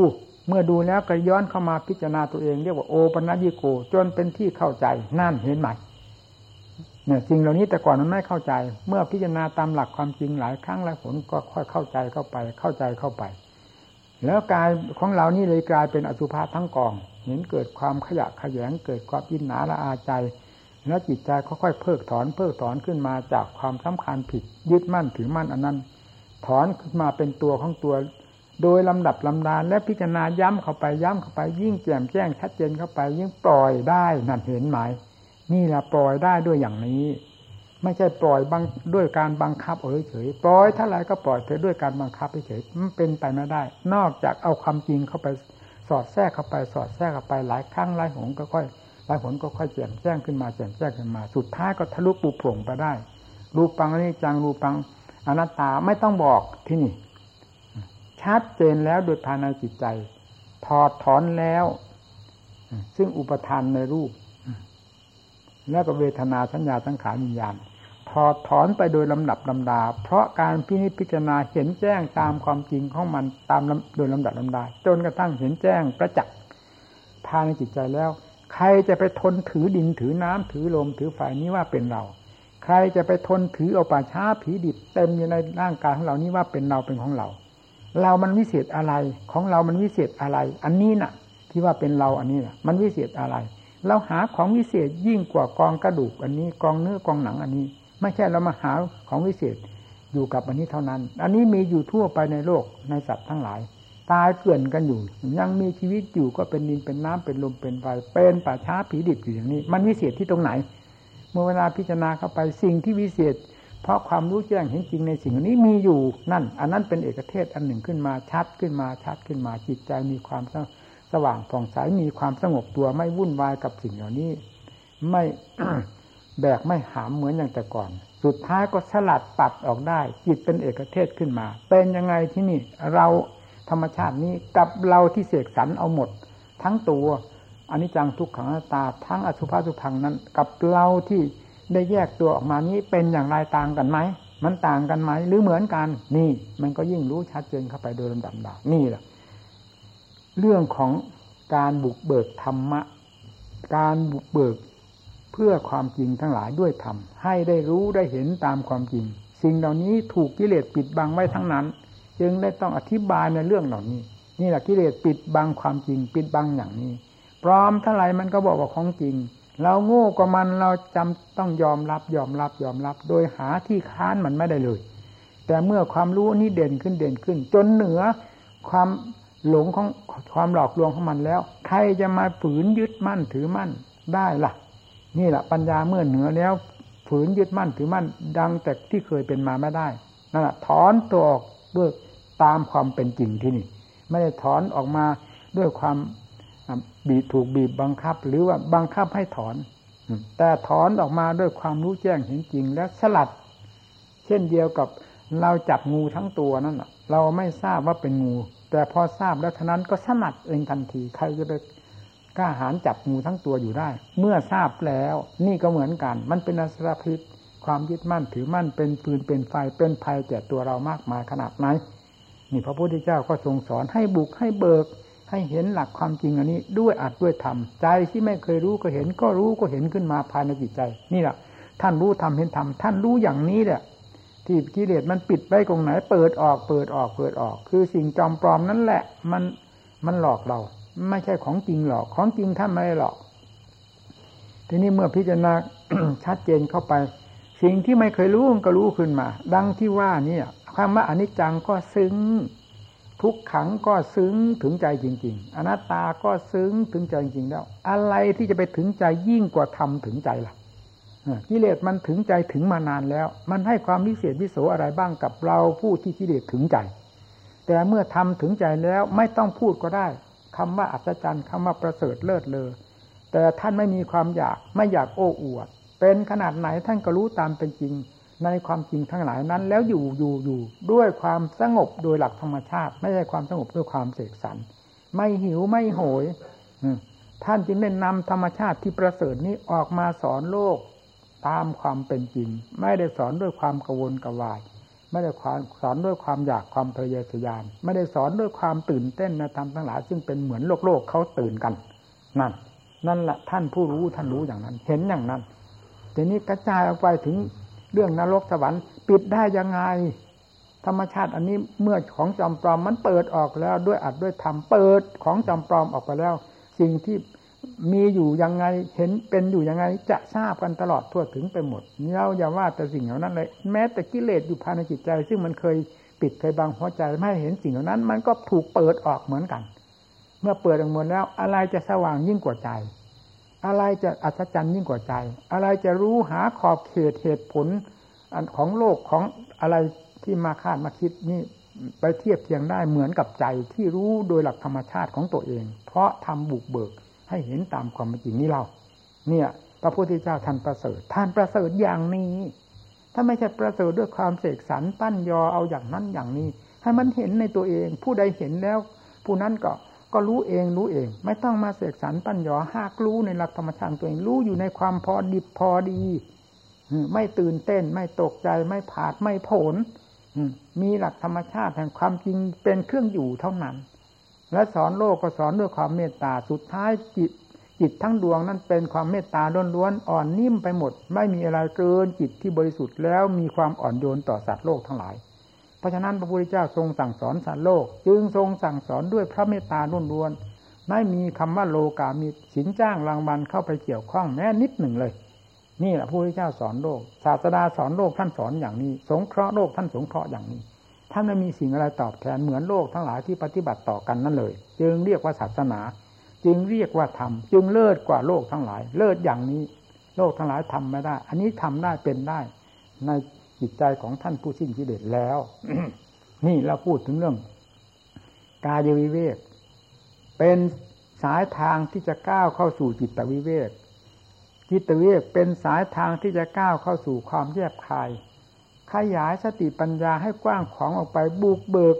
เมื่อดูแล้วก็ย้อนเข้ามาพิจารณาตัวเองเรียกว่าโอปัญญิโกจนเป็นที่เข้าใจนั่นเห็นไหมเนี่ยสิ่งเหล่านี้แต่ก่อนมันไม่เข้าใจ เมื่อพิจารณาตามหลักความจริงหลายครั้งหลายผลก็ค่อยเข้าใจเข้าไปเข้าใจเข้าไป แล้วกายของเรานี่เลยกลายเป็นอสุภะทั้งกอง เห็นเกิดความขยะขยงเกิดความยินหนาละอาใจ แล้วจิตใจค่อยๆเพิกถอนเพิกถอนขึ้นมาจากความสำคัญผิด ยึดมั่นถือมั่นอันนั้น ถอนขึ้นมาเป็นตัวของตัว โดยลำดับลำดานและพิจารณาย้ำเข้าไปย้ำเข้าไป ยิ่งแจ่มแจ้งชัดเจนเข้าไป ยิ่งปล่อยได้นั่นเห็นไหมนี่แหละปล่อยได้ด้วยอย่างนี้ ไม่ใช่ปล่อยบังด้วยการบังคับเฉยๆปล่อยเท่าไรก็ปล่อยเถอด้วยการบังคับเฉยมันเป็นไปไม่ได้ นอกจากเอาความจริงเข้าไปสอดแทรกเข้าไปสอดแทรกเข้าไปหลายครั้งหลายหนก็ค่อยหลายหนก็ค่อยแจ่มแจ้งขึ้นมาแจ่มแจ้งขึ้นมา สุดท้ายก็ทะลุปูโปร่งไปได้รูปังนี่จังรูปังอนัตตาไม่ต้องบอกที่นี่ ชัดเจนแล้วโดยภายในจิตใจ ถอดถอนแล้ว ซึ่งอุปทานในรูป แล้วก็เวทนาสัญญาสังขารวิญญาณถอดถอนไปโดยลำดับลำดา เพราะการพินิจพิจารณาเห็นแจ้งตามความจริงของมันตามโดยลำดับลำดา จนกระทั่งเห็นแจ้งประจักษ์ภายในจิตใจแล้ว ใครจะไปทนถือดินถือน้ำถือลมถือไฟนี้ว่าเป็นเรา ใครจะไปทนถือเอาป่าช้าผีดิบเต็มอยู่ในร่างกายของเรานี้ว่าเป็นเราเป็นของเรา เรามันวิเศษอะไร ของเรามันวิเศษอะไร อันนี้น่ะ ที่ว่าเป็นเราอันนี้น่ะ มันวิเศษอะไร เราหาของวิเศษยิ่งกว่ากองกระดูกอันนี้กองเนื้อกองหนังอันนี้ ไม่ใช่เรามาหาของวิเศษอยู่กับอันนี้เท่านั้น อันนี้มีอยู่ทั่วไปในโลกในสัตว์ทั้งหลาย ตายเกลื่อนกันอยู่ ยังมีชีวิตอยู่ก็เป็นดินเป็นน้ำเป็นลมเป็นไฟเป็นป่าช้าผีดิบอยู่อย่างนี้ มันวิเศษที่ตรงไหน เมื่อเวลาพิจารณาเข้าไปสิ่งที่วิเศษ เพราะความรู้แจ้งเห็นจริงในสิ่งนี้มีอยู่นั่น อันนั้นเป็นเอกเทศอันหนึ่งขึ้นมาชัดขึ้นมาชัดขึ้นมาจิตใจมีความสว่างผ่องใสมีความสงบตัวไม่วุ่นวายกับสิ่งเหล่านี้ ไม่แบกไม่หามเหมือนอย่างแต่ก่อน สุดท้ายก็สลัดปัดออกได้ จิตเป็นเอกเทศขึ้นมา เป็นยังไงที่นี่เราธรรมชาตินี้กับเราที่เสกสรรเอาหมด ทั้งตัวอนนี้จังทุกขังตาทั้งอสุภาสุพังนั้น กับเราที่ ได้แยกตัวออกมานี้เป็นอย่างไรต่างกันไหมมันต่างกันไหมหรือเหมือนกัน นี่ มันก็ยิ่งรู้ชัดเจนเข้าไปโดยลำดับดานี่แหละเรื่องของการบุกเบิกธรรมะ การบุกเบิกเพื่อความจริงทั้งหลายด้วยธรรมให้ได้รู้ได้เห็นตามความจริง สิ่งเหล่านี้ถูกกิเลสปิดบังไว้ทั้งนั้น จึงได้ต้องอธิบายในเรื่องเหล่านี้ นี่แหละกิเลสปิดบังความจริง ปิดบังอย่างนี้ พร้อมเท่าไรมันก็บอกว่าของจริง เราโง่กว่ามันเราจำต้องยอมรับยอมรับยอมรับ โดยหาที่ค้านมันไม่ได้เลย แต่เมื่อความรู้นี้เด่นขึ้นเด่นขึ้น จนเหนือความหลงของความหลอกลวงของมันแล้ว ใครจะมาฝืนยึดมั่นถือมั่นได้ล่ะ นี่แหละปัญญาเมื่อเหนือแล้ว ฝืนยึดมั่นถือมั่น ดังแต่ที่เคยเป็นมาไม่ได้นั่นแหละถอนตัวออกด้วยตามความเป็นจริงที่นี่ ไม่ได้ถอนออกมาด้วยความ บีถูกบีบบังคับ หรือว่าบังคับให้ถอน แต่ถอนออกมาด้วยความรู้แจ้งเห็นจริงและสลัด เช่นเดียวกับเราจับงูทั้งตัวนั่นเราไม่ทราบว่าเป็นงู แต่พอทราบแล้วท่านั้นก็สลัดเองทันที ใครจะไปกล้าหารจับงูทั้งตัวอยู่ได้ เมื่อทราบแล้ว นี่ก็เหมือนกัน มันเป็นอสรพิษความยึดมั่นถือมั่นเป็นปืนเป็นไฟเป็นภัยแก่ตัวเรามากมายขนาดไหนนี่พระพุทธเจ้าก็ทรงสอนให้บุกให้เบิก ให้เห็นหลักความจริงอันนี้ ด้วยอัดด้วยธรรมใจที่ไม่เคยรู้ก็เห็น ก็รู้ก็เห็นขึ้นมาภายในจิตใจ นี่แหละท่านรู้ทำเห็นทำท่านรู้อย่างนี้แหละที่กิเลสมันปิดไว้ตรงไหน เปิดออกเปิดออกเปิดออก คือสิ่งจอมปลอมนั่นแหละ มันมันหลอกเรา ไม่ใช่ของจริงหรอกของจริงท่านไม่หรอก ทีนี้เมื่อพิจารณาชัดเจนเข้าไป สิ่งที่ไม่เคยรู้ก็รู้ขึ้นมา ดังที่ว่านี่ความว่าอนิจจังก็ซึ้ง ทุกขังก็ซึ้งถึงใจจริง ๆ อนัตตาก็ซึ้งถึงใจจริงแล้ว อะไรที่จะไปถึงใจยิ่งกว่าทำถึงใจล่ะกิเลสมันถึงใจถึงมานานแล้ว มันให้ความวิเศษวิโสอะไรบ้างกับเราผู้ที่กิเลสถึงใจ แต่เมื่อทำถึงใจแล้วไม่ต้องพูดก็ได้คำว่าอัศจรรย์คำว่าประเสริฐเลิศเลอแต่ท่านไม่มีความอยากไม่อยากโอ้อวด เป็นขนาดไหนท่านก็รู้ตามเป็นจริง ในความจริงทั้งหลายนั้น แล้วอยู่อยู่อยู่ด้วยความสงบโดยหลักธรรมชาติ ไม่ใช่ความสงบด้วยความเสกสรรไม่หิวไม่โหยท่านจึงได้นำธรรมชาติที่ประเสริฐนี้ออกมาสอนโลกตามความเป็นจริง ไม่ได้สอนด้วยความกวนกวาย ไม่ได้สอนด้วยความอยากความทะเยอทะยาน ไม่ได้สอนด้วยความตื่นเต้นในธรรมทั้งหลายซึ่งเป็นเหมือนโลกโลกเขาตื่นกันนั่นนั่นแหละท่านผู้รู้ท่านรู้อย่างนั้น เห็นอย่างนั้นทีนี้กระจายออกไปถึง เรื่องนรกสวรรค์ปิดได้ยังไง ธรรมชาติอันนี้เมื่อของจอมปลอมมันเปิดออกแล้วด้วยอัดด้วยธรรมเปิดของจอมปลอมออกไปแล้ว สิ่งที่มีอยู่ยังไงเห็นเป็นอยู่ยังไง จะทราบกันตลอดทั่วถึงไปหมดเราอย่าว่าแต่สิ่งเหล่านั้นเลย แม้แต่กิเลสอยู่ภายในจิตใจ ซึ่งมันเคยปิดเคยบังหัวใจไม่เห็นสิ่งเหล่านั้น มันก็ถูกเปิดออกเหมือนกัน เมื่อเปิดออกหมดแล้วอะไรจะสว่างยิ่งกว่าใจ อะไรจะอัศจรรย์ยิ่งกว่าใจ อะไรจะรู้หาขอบเขตเหตุผลของโลกของอะไรที่มาคาดมาคิดนี่ไปเทียบเทียงได้เหมือนกับใจที่รู้โดยหลักธรรมชาติของตัวเอง เพราะทำบุกเบิกให้เห็นตามความจริงนี้เรา เนี่ย พระพุทธเจ้าท่านประเสริฐท่านประเสริฐอย่างนี้ ถ้าไม่ใช่ประเสริฐด้วยความเสกสรรปั้นยอเอาอย่างนั้นอย่างนี้ ให้มันเห็นในตัวเอง ผู้ใดเห็นแล้ว ผู้นั้นก็ ก็รู้เองรู้เอง ไม่ต้องมาเสกสรรปัญญาหากรู้ในหลักธรรมชาติตัวเองรู้อยู่ในความพอดิบพอดี ไม่ตื่นเต้น ไม่ตกใจไม่ผาดไม่ผลมีหลักธรรมชาติแห่งความจริงเป็นเครื่องอยู่เท่านั้น และสอนโลกก็สอนด้วยความเมตตาสุดท้ายจิต จิตทั้งดวงนั้นเป็นความเมตตาล้วนๆอ่อนนิ่มไปหมด ไม่มีอะไรเกินจิตที่บริสุทธิ์แล้วมีความอ่อนโยนต่อสัตว์โลกทั้งหลาย เพราะฉะนั้นพระพุทธเจ้าทรงสั่งสอนสัตว์โลก จึงทรงสั่งสอนด้วยพระเมตตาล้วนๆไม่มีคำว่าโลกามีสินจ้างรางวัลเข้าไปเกี่ยวข้องแม้นิดหนึ่งเลย นี่แหละพระพุทธเจ้าสอนโลก ศาสดาสอนโลกท่านสอนอย่างนี้ สงเคราะห์โลกท่านสงเคราะห์อย่างนี้ท่านไม่มีสิ่งอะไรตอบแทนเหมือนโลกทั้งหลายที่ปฏิบัติต่อกันนั่นเลย จึงเรียกว่าศาสนา จึงเรียกว่าธรรมจึงเลิศกว่าโลกทั้งหลาย เลิศอย่างนี้ โลกทั้งหลายทำไม่ได้ อันนี้ทำได้เป็นได้ ใน จิตใจของท่านผู้สิ้นกิเลสแล้ว นี่เราพูดถึงเรื่อง กายวิเวก เป็นสายทางที่จะก้าวเข้าสู่จิตวิเวก จิตวิเวกเป็นสายทางที่จะก้าวเข้าสู่ความแยบคาย ขยายสติปัญญาให้กว้างขวางออกไปบุกเบิก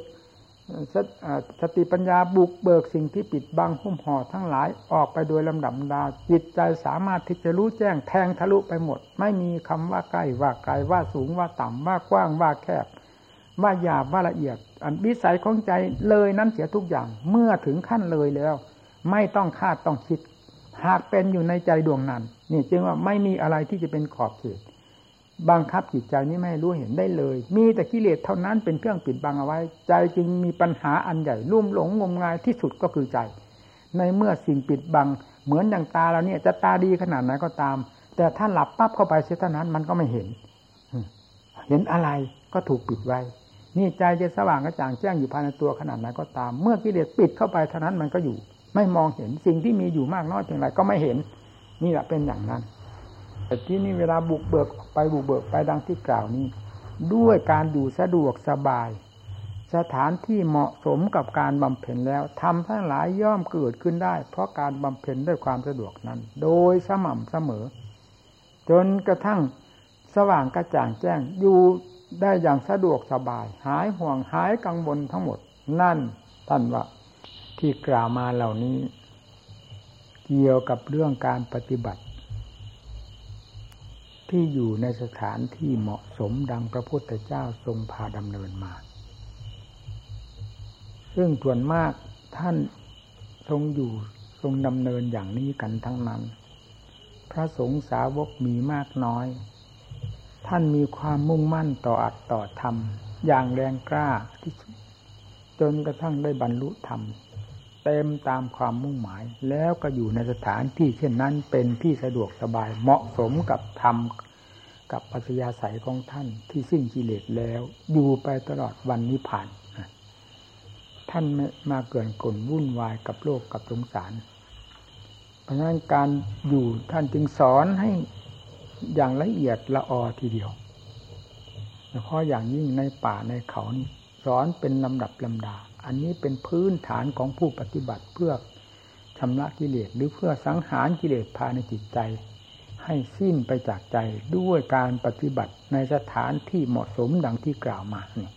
สติปัญญาบุกเบิกสิ่งที่ปิดบังหุ้มห่อทั้งหลายออกไปโดยลำดับดา จิตใจสามารถที่จะรู้แจ้งแทงทะลุไปหมด ไม่มีคำว่าใกล้ว่าไกลว่าสูงว่าต่ำว่ากว้างว่าแคบ ว่าหยาบว่าละเอียดอันวิสัยของใจเลยนั้นเสียทุกอย่างเมื่อถึงขั้นเลยแล้ว ไม่ต้องคาดต้องคิด หากเป็นอยู่ในใจดวงนั้นนี่จึงว่าไม่มีอะไรที่จะเป็นขอบเขต บังคับจิตใจนี้ไม่รู้เห็นได้เลย มีแต่กิเลสเท่านั้นเป็นเครื่องปิดบังเอาไว้ ใจจึงมีปัญหาอันใหญ่ลุ่มหลงงมงายที่สุดก็คือใจ ในเมื่อสิ่งปิดบัง เหมือนอย่างตาเราเนี่ย จะตาดีขนาดไหนก็ตาม แต่ถ้าหลับปั๊บเข้าไปเสียเท่านั้นมันก็ไม่เห็น เห็นอะไรก็ถูกปิดไว้ นี่ใจจะสว่างกระจ่างแจ้งอยู่ภายในตัวขนาดไหนก็ตาม เมื่อกิเลสปิดเข้าไปเท่านั้นมันก็อยู่ ไม่มองเห็นสิ่งที่มีอยู่มากน้อยเพียงไรก็ไม่เห็น นี่แหละเป็นอย่างนั้น แต่ที่นี่เวลาบุกเบิกไปบุกเบิกไปดังที่กล่าวนี้ ด้วยการอยู่สะดวกสบาย สถานที่เหมาะสมกับการบำเพ็ญแล้วทำทั้งหลายย่อมเกิดขึ้นได้ เพราะการบำเพ็ญด้วยความสะดวกนั้น โดยสม่ำเสมอ จนกระทั่งสว่างกระจ่างแจ้งอยู่ได้อย่างสะดวกสบาย หายห่วงหายกังวลทั้งหมด นั่นท่านว่าที่กล่าวมาเหล่านี้ เกี่ยวกับเรื่องการปฏิบัติ ที่อยู่ในสถานที่เหมาะสมดังพระพุทธเจ้าทรงพาดำเนินมา ซึ่งส่วนมากท่านทรงอยู่ทรงดำเนินอย่างนี้กันทั้งนั้น พระสงฆ์สาวกมีมากน้อย ท่านมีความมุ่งมั่นต่ออัดต่อธรรม อย่างแรงกล้าที่จนกระทั่งได้บรรลุธรรม เต็มตามความมุ่งหมาย แล้วก็อยู่ในสถานที่เช่นนั้นเป็นที่สะดวกสบายเหมาะสมกับธรรมกับปัจยาศัยของท่านที่สิ้นกิเลสแล้ว อยู่ไปตลอดวันนิพพานท่านไม่มาเกินกลวุ่นวายกับโลกกับสงสาร เพราะฉะนั้นการอยู่ท่านจึงสอนให้อย่างละเอียดละออทีเดียวเฉพาะอย่างยิ่งในป่าในเขานี่สอนเป็นลำดับลำดา อันนี้เป็นพื้นฐานของผู้ปฏิบัติเพื่อชำระกิเลสหรือเพื่อสังหารกิเลสภายในจิตใจ ให้สิ้นไปจากใจด้วยการปฏิบัติในสถานที่เหมาะสมดังที่กล่าวมานี่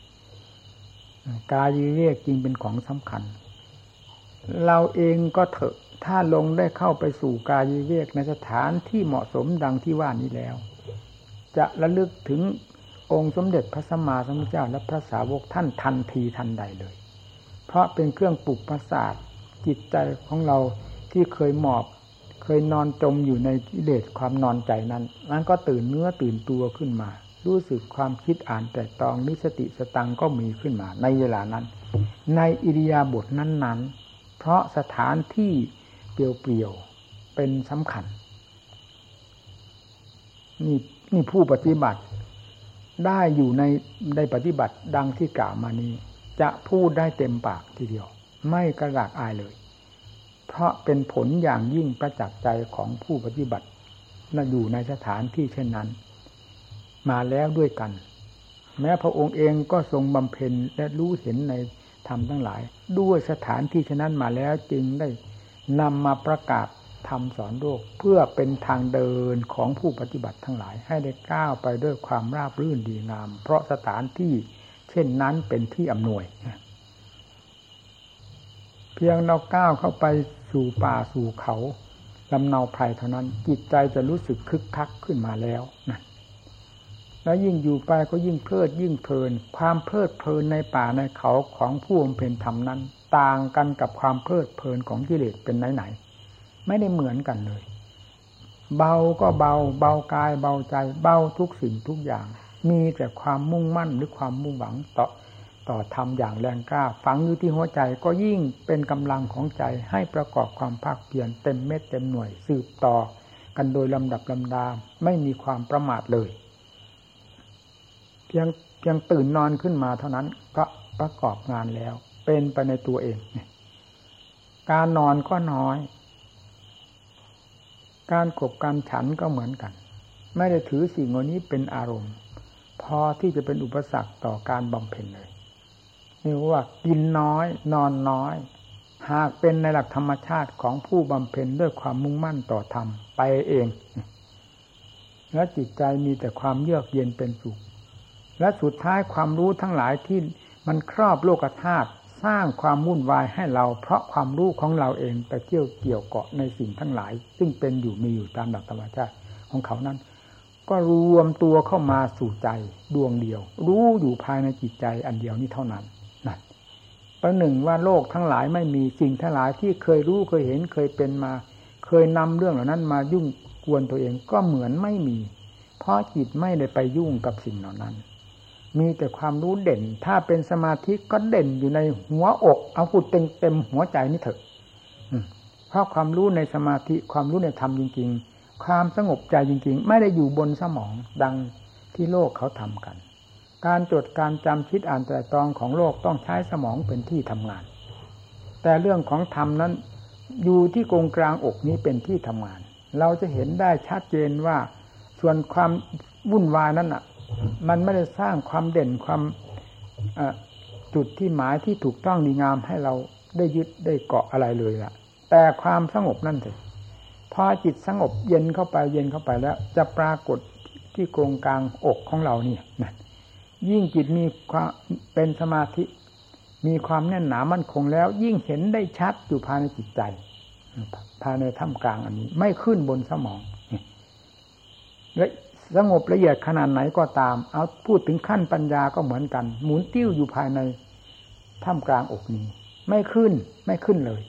กายวิเวกจริงเป็นของสำคัญ เราเองก็เถอะถ้าลงได้เข้าไปสู่กายวิเวกในสถานที่เหมาะสมดังที่ว่านี้แล้ว จะระลึกถึงองค์สมเด็จพระสัมมาสัมพุทธเจ้าและพระสาวกท่านทันทีทันใดเลย ราะเป็นเครื่องปลุกประสาทจิตใจของเราที่เคยหมอบ เคยนอนจมอยู่ในกิเลสความนอนใจนั้นนั้นก็ตื่นเนื้อตื่นตัวขึ้นมา รู้สึกความคิดอ่านแต่ตองนิสติสตังก็มีขึ้นมา ในเวลานั้น ในอิริยาบถนั้นๆ เพราะสถานที่เปลี่ยวๆเป็นสำคัญ นี่นี่ผู้ปฏิบัติได้อยู่ในได้ปฏิบัติดังที่กล่าวมานี้ จะพูดได้เต็มปากทีเดียว ไม่กระดากอายเลย เพราะเป็นผลอย่างยิ่งประจักษ์ใจของผู้ปฏิบัติและอยู่ในสถานที่เช่นนั้น มาแล้วด้วยกัน แม้พระองค์เองก็ทรงบำเพ็ญและรู้เห็นในธรรมทั้งหลาย ด้วยสถานที่เช่นนั้นมาแล้วจึงได้นำมาประกาศทำสอนโลกเพื่อเป็นทางเดินของผู้ปฏิบัติทั้งหลาย ให้ได้ก้าวไปด้วยความราบรื่นดีงาม เพราะสถานที่ ช่นนั้นเป็นที่อำนวย เพียงเราก้าวเข้าไปสู่ป่าสู่เขาลำเนาไพรเท่านั้น จิตใจจะรู้สึกคึกคักขึ้นมาแล้วนะแล้วยิ่งอยู่ไปก็ยิ่งเพลิดยิ่งเพลิน ความเพลิดเพลินในป่าในเขาของผู้บำเพ็ญธรรมนั้น ต่างกันกับความเพลิดเพลินของกิเลสเป็นไหนๆไม่ได้เหมือนกันเลย เบาก็เบา เบากายเบาใจ เบาทุกสิ่งทุกอย่าง มีแต่ความมุ่งมั่นหรือความมุ่งหวังต่อต่อทำอย่างแรงกล้า ฝังอยู่ที่หัวใจก็ยิ่งเป็นกำลังของใจให้ประกอบความภาคเพียรเต็มเม็ดเต็มหน่วยสืบต่อกันโดยลำดับลำดาไม่มีความประมาทเลย เพียงเพียงตื่นนอนขึ้นมาเท่านั้นก็ประกอบงานแล้ว เป็นไปในตัวเอง การนอนก็น้อย การกบการฉันก็เหมือนกัน ไม่ได้ถือสิ่งนี้เป็นอารมณ์ พอที่จะเป็นอุปสรรคต่อการบำเพ็ญเลยนี่ว่ากินน้อย นอนน้อย หากเป็นในหลักธรรมชาติของผู้บำเพ็ญด้วยความมุ่งมั่นต่อธรรมไปเอง และจิตใจมีแต่ความเยือกเย็นเป็นสุข และสุดท้ายความรู้ทั้งหลายที่มันครอบโลกธาตุสร้างความวุ่นวายให้เรา เพราะความรู้ของเราเองไปเกี่ยวเกี่ยวเกาะในสิ่งทั้งหลาย ซึ่งเป็นอยู่มีอยู่ตามหลักธรรมชาติของเขานั้น ก็รวมตัวเข้ามาสู่ใจดวงเดียว รู้อยู่ภายในจิตใจอันเดียวนี้เท่านั้นประหนึ่งว่าโลกทั้งหลายไม่มีสิ่งทั้งหลายที่เคยรู้เคยเห็นเคยเป็นมา เคยนำเรื่องเหล่านั้นมายุ่งกวนตัวเองก็เหมือนไม่มี เพราะจิตไม่ได้ไปยุ่งกับสิ่งเหล่านั้น มีแต่ความรู้เด่น ถ้าเป็นสมาธิก็เด่นอยู่ในหัวอก เอาพูดเต็มเต็มหัวใจนี่เถอะเพราะความรู้ในสมาธิความรู้ในธรรมจริง ๆ ความสงบใจจริง ๆ ไม่ได้อยู่บนสมองดังที่โลกเขาทำกัน การจดการจำคิดอ่านแต่ตรองของโลกต้องใช้สมองเป็นที่ทำงาน แต่เรื่องของธรรมนั้นอยู่ที่กงกลางอกนี้เป็นที่ทำงาน เราจะเห็นได้ชัดเจนว่าส่วนความวุ่นวายนั้นอะ มันไม่ได้สร้างความเด่นความจุดที่หมายที่ถูกต้องดีงามให้เราได้ยึดได้เกาะอะไรเลยล่ะ แต่ความสงบนั่นเถอะ พอจิตสงบเย็นเข้าไปเย็นเข้าไปแล้ว จะปรากฏที่โกรงกลางอกของเราเนี่ยนะยิ่งจิตมีความเป็นสมาธิ มีความแน่นหนามั่นคงแล้ว ยิ่งเห็นได้ชัดอยู่ภายในจิตใจ ภายในถ้ำกลางอันนี้ ไม่ขึ้นบนสมองและสงบละเอียดขนาดไหนก็ตาม เอาพูดถึงขั้นปัญญาก็เหมือนกัน หมุนติ้วอยู่ภายในถ้ำกลางอกนี้ ไม่ขึ้นไม่ขึ้นเลย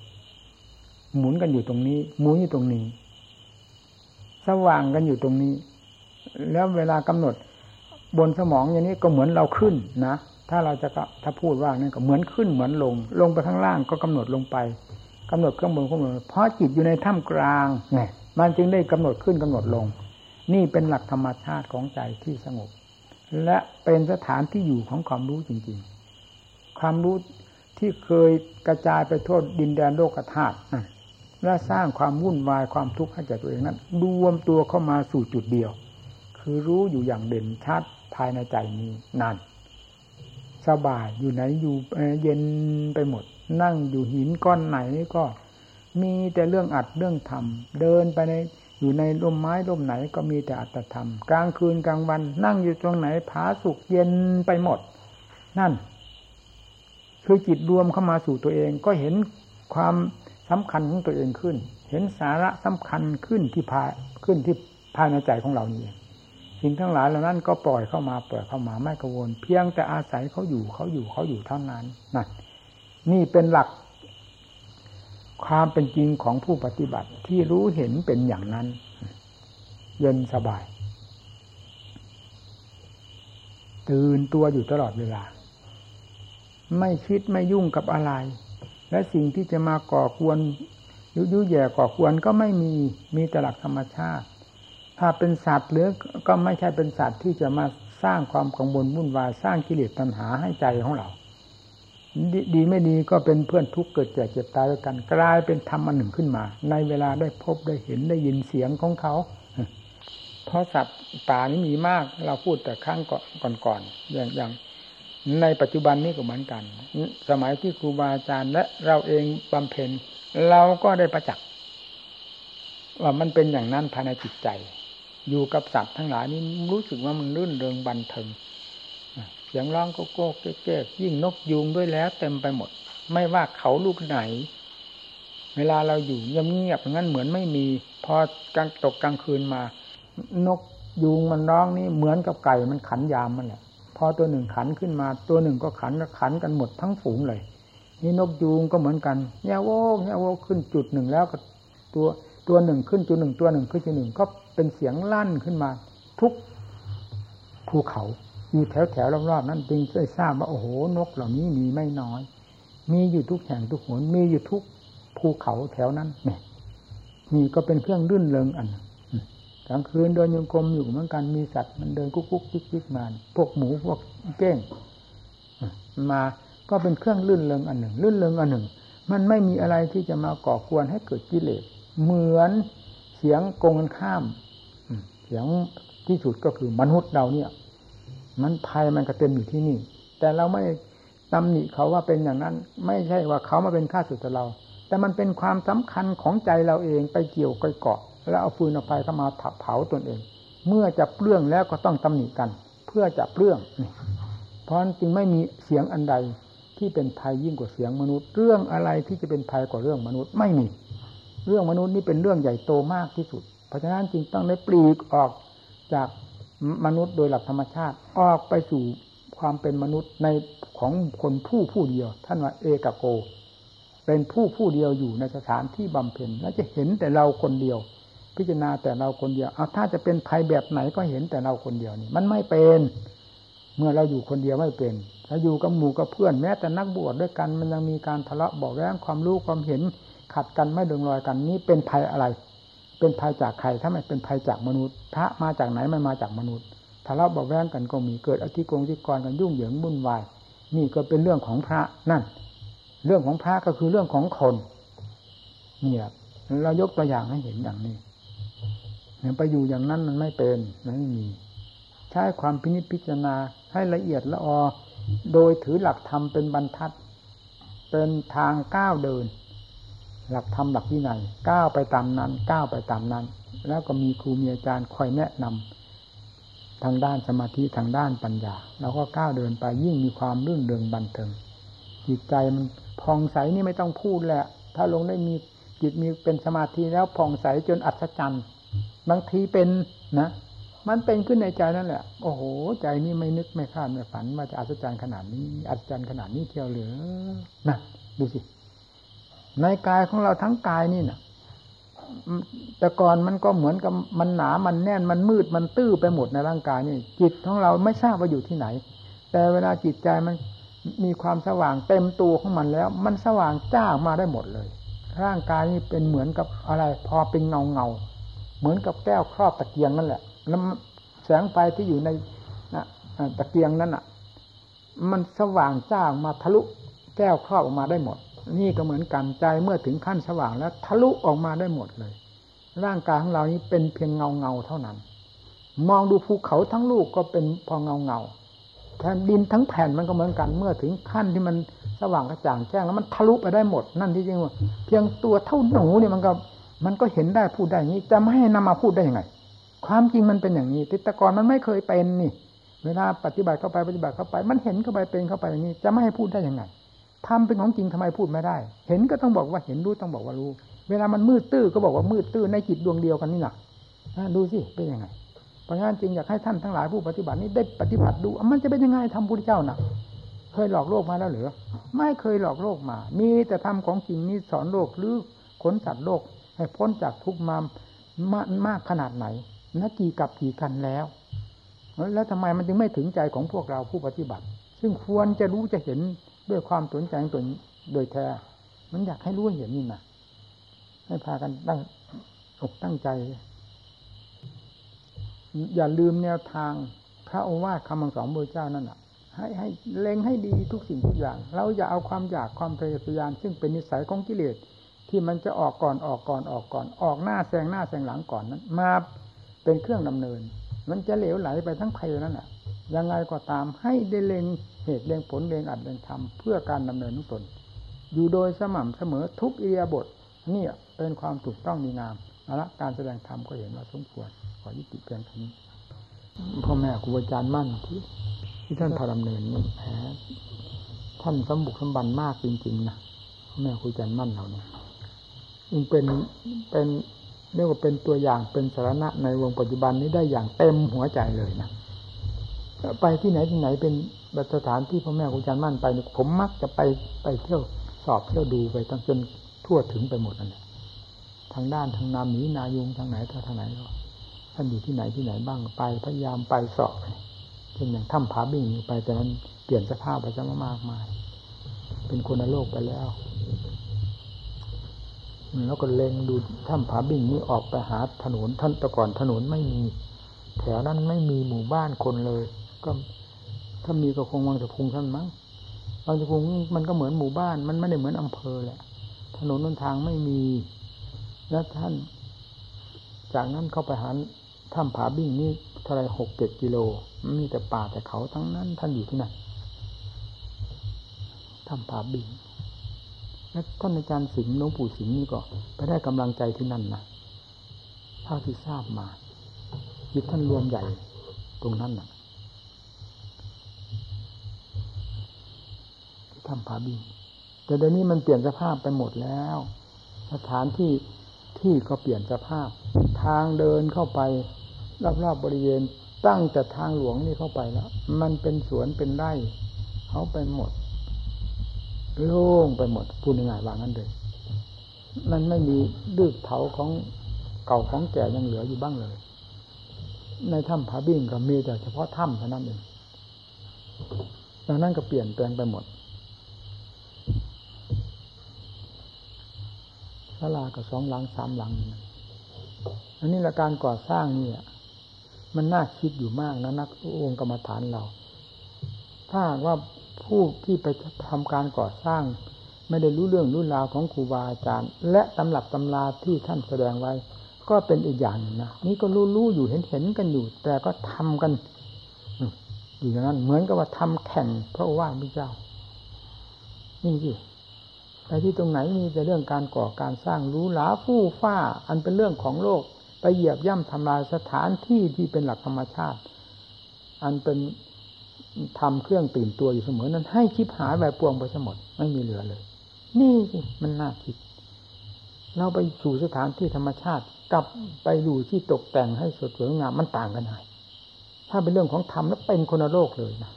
หมุนกันอยู่ตรงนี้ หมุนอยู่ตรงนี้ สว่างกันอยู่ตรงนี้ แล้วเวลากำหนด บนสมองอย่างนี้ก็เหมือนเราขึ้นนะถ้าเราจะถ้าพูดว่านี่ก็เหมือนขึ้นเหมือนลง ลงไปข้างล่างก็กำหนดลงไปกำหนดข้างบนข้างบนเพราะจิตอยู่ในถ้ำกลางไงมันจึงได้กำหนดขึ้นกำหนดลง นี่เป็นหลักธรรมชาติของใจที่สงบ และเป็นสถานที่อยู่ของความรู้จริง ๆ ความรู้ที่เคยกระจายไปโทษดินแดนโลกธาตุ และสร้างความวุ่นวายความทุกข์ให้แก่ตัวเองนั้นรวมตัวเข้ามาสู่จุดเดียว คือรู้อยู่อย่างเด่นชัดภายในใจนี้นั่นสบายอยู่ไหนอยู่เย็นไปหมด นั่งอยู่หินก้อนไหนก็มีแต่เรื่องอัดเรื่องทำเดินไปในอยู่ในร่มไม้ร่มไหนก็มีแต่อัตธรรม กลางคืนกลางวัน นั่งอยู่ตรงไหนผาสุกเย็นไปหมด นั่น คือจิตรวมเข้ามาสู่ตัวเองก็เห็นความ สำคัญของตัวเองขึ้น เห็นสาระสำคัญขึ้นที่ภายขึ้นที่ภายในใจของเรานี่สิ่งทั้งหลายเหล่านั้นก็ปล่อยเข้ามาปล่อยเข้ามาไม่กังวล เพียงแต่อาศัยเขาอยู่เขาอยู่เขาอยู่เท่านั้นนั่นนี่เป็นหลัก ความเป็นจริงของผู้ปฏิบัติที่รู้เห็นเป็นอย่างนั้น เย็นสบาย ตื่นตัวอยู่ตลอดเวลา ไม่คิดไม่ยุ่งกับอะไร และสิ่งที่จะมาก่อกวนยุยุแย่ก่อกวนก็ไม่มีมีแต่หลักธรรมชาติ ถ้าเป็นสัตว์หรือก็ไม่ใช่เป็นสัตว์ที่จะมาสร้างความกังวลวุ่นวายสร้างกิเลสตัณหาให้ใจของเราดดีไม่ดีก็เป็นเพื่อนทุกข์เกิดแก่เจ็บตายด้วยกัน กลายเป็นธรรมอันหนึ่งขึ้นมา ในเวลาได้พบได้เห็นได้ยินเสียงของเขาเพราะสัตว์ป่านี้มีมากเราพูดแต่ครั้งก่อนๆอย่างอย่าง ในปัจจุบันนี้ก็เหมือนกัน สมัยที่ครูบาอาจารย์และเราเองบำเพ็ญเราก็ได้ประจักษ์ว่ามันเป็นอย่างนั้นภายในจิตใจ อยู่กับสัตว์ทั้งหลายนี้รู้สึกว่ามันรื่นเริงบันเทิงเสียงร้องโกโก้เก๊กยิ่งนกยูงด้วยแล้ว เต็มไปหมด ไม่ว่าเขาลูกไหน เวลาเราอยู่เงียบๆงั้นเหมือนไม่มี พอกลางตกกลางคืนมา นกยุงมันร้องนี่เหมือนกับไก่มันขันยามมันแหละ พอตัวหนึ่งขันขึ้นมา ตัวหนึ่งก็ขันก็ขันกันหมดทั้งฝูงเลย นี่นกยูงก็เหมือนกันแย่โว้แย่โว้ขึ้นจุดหนึ่งแล้วก็ตัวตัวหนึ่งขึ้นจุดหนึ่งตัวหนึ่งขึ้นจุดหนึ่งก็เป็นเสียงลั่นขึ้นมา ทุกภูเขาอยู่แถวแถวรอบๆนั้นจึงได้ทราบว่าโอ้โหนกเหล่านี้มีไม่น้อย มีอยู่ทุกแห่งทุกหนมีอยู่ทุกภูเขาแถวนั้นเนี่ยนี่ก็เป็นเครื่องรื่นเริงอันนึง กลางคืนเดินยงกลมอยู่เหมือนกันมีสัตว์มันเดินกุ๊กกุ๊กจิ๊กจิ๊กมาพวกหมูพวกเก้งมาก็เป็นเครื่องลื่นเริงอันหนึ่ง ลื่นเริงอันหนึ่ง มันไม่มีอะไรที่จะมาก่อควรให้เกิดกิเลสเหมือนเสียงกงกันข้ามเสียงที่สุดก็คือมนุษย์เราเนี่ย มันภัยมันก็เต็มอยู่ที่นี่ แต่เราไม่ตำหนิเขาว่าเป็นอย่างนั้น ไม่ใช่ว่าเขามาเป็นข้าศึกต่อเรา แต่มันเป็นความสำคัญของใจเราเองไปเกี่ยวไปเกาะ แล้วเอาฟืนเอาไฟเข้ามาเผาตนเอง เมื่อจะเปลื้องแล้วก็ต้องตำหนิกัน เพื่อจะเปลื้องเพราะจึงไม่มีเสียงอันใดที่เป็นภัยยิ่งกว่าเสียงมนุษย์ เรื่องอะไรที่จะเป็นภัยกว่าเรื่องมนุษย์ไม่มี เรื่องมนุษย์นี่เป็นเรื่องใหญ่โตมากที่สุด เพราะฉะนั้นจึงต้องได้ปลีกออกจากมนุษย์โดยหลักธรรมชาติ ออกไปสู่ความเป็นมนุษย์ในของคนผู้ผู้เดียว ท่านว่าเอกโก เป็นผู้ผู้เดียวอยู่ในสถานที่บำเพ็ญแล้วจะเห็นแต่เราคนเดียว พิจารณาแต่เราคนเดียวเอาถ้าจะเป็นภัยแบบไหนก็เห็นแต่เราคนเดียวนี่ มันไม่เป็น เมื่อเราอยู่คนเดียวไม่เป็นถ้าอยู่กับหมู่กับเพื่อนแม้แต่นักบวชด้วยกันมันยังมีการทะเลาะบอกแย้งความรู้ความเห็นขัดกันไม่ดึงรอยกันนี่เป็นภัยอะไร เป็นภัยจากใครถ้าไม่เป็นภัยจากมนุษย์ พระมาจากไหนมันมาจากมนุษย์ทะเลาะบอกแย้งกันก็มีเกิดอธิกงที่กรกันยุ่งเหยิงวุ่นวายนี่ก็เป็นเรื่องของพระนั่น เรื่องของพระก็คือเรื่องของคนเนี่ยเรายกตัวอย่างให้เห็นอย่างนี้ ไปอยู่อย่างนั้นมันไม่เป็นไม่มี ใช้ความพินิจพิจารณาให้ละเอียดละออ โดยถือหลักธรรมเป็นบรรทัด เป็นทางก้าวเดิน หลักธรรมหลักวินัยก้าวไปตามนั้นก้าวไปตามนั้น แล้วก็มีครูมีอาจารย์คอยแนะนำทางด้านสมาธิทางด้านปัญญาเราก็ก้าวเดินไปยิ่งมีความรื่นเริงบันเทิงจิตใจมันผ่องใสนี่ไม่ต้องพูดแหละ ถ้าลงได้มีจิตมีเป็นสมาธิแล้วผ่องใสจนอัศจรรย์ บางทีเป็นนะมันเป็นขึ้นในใจนั่นแหละ โอ้โห ใจนี่ไม่นึกไม่คาดไม่ฝันว่าจะอัศจรรย์ขนาดนี้ อัศจรรย์ขนาดนี้เที่ยวเหลือนะดูสิ ในกายของเราทั้งกายนี่นะแต่ก่อนมันก็เหมือนกับมันหนา มันแน่น มันมืด มันตื้อไปหมดในร่างกายนี่ จิตของเราไม่ทราบว่าอยู่ที่ไหน แต่เวลาจิตใจมันมีความสว่างเต็มตัวของมันแล้ว มันสว่างจ้ามาได้หมดเลย ร่างกายนี่เป็นเหมือนกับอะไร พอเป็นเงาเงา เหมือนกับแก้วครอบตะเกียงนั่นแหละแล้วแสงไฟที่อยู่ในตะเกียงนั้นอะ มันสว่างจ้ามาทะลุแก้วครอบออกมาได้หมด นี่ก็เหมือนกันใจเมื่อถึงขั้นสว่างแล้ว ทะลุออกมาได้หมดเลย ร่างกายของเรานี้เป็นเพียงเงาเงาเท่านั้น มองดูภูเขาทั้งลูกก็เป็นพอเงาเงาแทนดินทั้งแผ่นมันก็เหมือนกัน เมื่อถึงขั้นที่มันสว่างกระจ่างแจ้งแล้วมันทะลุไปได้หมด นั่นที่จริงว่าเพียงตัวเท่าหนูเนี่ยมันก็ มันก็เห็นได้พูดได้ย่างนี้ จะไม่ให้นำมาพูดได้ยังไง ความจริงมันเป็นอย่างนี้ติตกรมันไม่เคยเป็นนี่ เวลาปฏิบัติเข้าไปปฏิบัติเข้าไป มันเห็นเข้าไปเป็นเข้าไปอย่างนี้ จะไม่ให้พูดได้ยังไงทำเป็นของจริงทำไมพูดไม่ได้ เห็นก็ต้องบอกว่าเห็นรู้ต้องบอกว่ารู้ เวลามันมืดตื้อก็บอกว่ามืดตื้อในจิตดวงเดียวกันนี่แหละดูสิเป็นยังไงเพราะงั้นจริงอยากให้ท่านทั้งหลายผู้ปฏิบัตินี้ได้ปฏิบัติดู มันจะเป็นยังไงทำพุทธเจ้าน่ะ เคยหลอกโลกมาแล้วหรือไม่เคยหลอกโลกมา มีแต่ทำของจริงนี้สอนโลกหรือขนสัตว์โลก ให้พ้นจากทุกข์มามากขนาดไหนนักกี่กับกี่กันแล้ว แล้วทำไมมันจึงไม่ถึงใจของพวกเราผู้ปฏิบัติ ซึ่งควรจะรู้จะเห็นด้วยความสนใจตัวโดยแท้มันอยากให้รู้เห็นนี่นะให้พากันตั้งอกตั้งใจ อย่าลืมแนวทางพระโอวาทคำสอนพระเจ้านั่นแหะให้ให้เล็งให้ดีทุกสิ่งทุกอย่าง เราอย่าเอาความอยากความทะเยอทะยานซึ่งเป็นนิสัยของกิเลส ที่มันจะออกก่อนออกก่อนออกก่อน ออกหน้าแซงหน้าแซงหลังก่อนนั้น มาเป็นเครื่องดำเนิน มันจะเหลวไหลไปทั้งภัยนั่นแหละยังไงก็ตามให้ได้เล็งเหตุเล็งผลเล็งอัดเล็งทำเพื่อการดำเนินนุตนอยู่โดยสม่ำเสมอทุกเอียบทนี่เป็นความถูกต้องดีงามเอาละการแสดงธรรมก็เห็นว่าสมควรขอยุติเพียงเท่านี้พ่อแม่ครูอาจารย์มั่นที่ที่ท่านพาดำเนินนี่ท่านสมบุกสมบันมากจริงๆนะพ่อแม่ครูอาจารย์มั่นเราเนี่ย เป็นเป็นเรียกว่าเป็นตัวอย่างเป็นสาระในวงปัจจุบันนี้ได้อย่างเต็มหัวใจเลยนะไปที่ไหนที่ไหนเป็นสถานที่พ่อแม่ครูอาจารย์มั่นไปผมมักจะไปไปเที่ยวสอบเที่ยวดูไปตั้งจนทั่วถึงไปหมดนั่นแหละทางด้านทางนามีนายุงทางไหนทางไหนก็ท่านอยู่ที่ไหนที่ไหนบ้างไปพยายามไปสอบเช่นอย่างถ้ำผาบิ่งไปแต่นั้นเปลี่ยนสภาพไปซะมากมาย เป็นคนโลกไปแล้ว แล้วก็เล็งดูถ้ำผาบิ่งนี้ออกไปหาถนนท่านแต่ก่อนถนนไม่มี แถวนั้นไม่มีหมู่บ้านคนเลย ก็ถ้ามีก็คงวังจะพุงท่านมั้งวังจะพุงมันก็เหมือนหมู่บ้าน มันไม่ได้เหมือนอำเภอแหละ ถนนนนทางไม่มี แล้วท่าน จากนั้นเข้าไปหาถ้ำผาบิ่งนี่เท่าไรหกเจ็ดกิโลมีแต่ป่าแต่เขาทั้งนั้น ท่านอยู่ที่นั่นถ้ำผาบิ่ง และท่านอาจารย์สิงห์หลวงปู่สิงห์นี่ก็ไปได้กำลังใจที่นั่นนะเท่าที่ทราบมาจิตท่านรวมใหญ่ตรงนั้นนะถ้ำผาบินแต่เดี๋ยวนี้มันเปลี่ยนสภาพไปหมดแล้ว สถานที่ที่ก็เปลี่ยนสภาพ ทางเดินเข้าไปรอบๆบบริเวณตั้งแต่ทางหลวงนี่เข้าไปแล้ว มันเป็นสวนเป็นไร่เขาไปหมด โล่งไปหมดพูดง่ายๆว่างั้นเลยมันไม่มีดึกเถาของเก่าของแก่ยังเหลืออยู่บ้างเลย ในถ้ำผาบิ่งก็มีแต่เฉพาะถ้ำเท่านั้นเองดังนั้นก็เปลี่ยนแปลงไปหมดศาลาก็สองหลังสามหลัง อันนี้ละการก่อสร้างนี่มันน่าคิดอยู่มากนะนักองค์กรรมฐานเรา ถ้าว่า ผู้ที่ไปทำการก่อสร้าง ไม่ได้รู้เรื่องรู้ราวของครูบาอาจารย์ และตำรับตำราที่ท่านแสดงไว้ ก็เป็นอีกอย่างนะนี่ก็รู้รู้อยู่เห็นเห็นกันอยู่ แต่ก็ทำกันอยู่อย่างนั้นเหมือนกับว่าทำแข่งพระว่าพระเจ้านี่สิไปที่ตรงไหนมีแต่เรื่องการก่อการสร้างรู้หลาฟู่ฟ้า อันเป็นเรื่องของโลก ไปเหยียบย่ำทำลายสถานที่ที่เป็นหลักธรรมชาติ อันเป็น ทำเครื่องตื่นตัวอยู่เสมอนั้น ให้คิดหายแบบปวงไปสมดไม่มีเหลือเลย นี่สิมันน่าคิด เราไปสู่สถานที่ธรรมชาติกับไปอยู่ที่ตกแต่งให้สดสวยงามมันต่างกันไหมถ้าเป็นเรื่องของธรรมแล้วเป็นคนโลกเลยนะ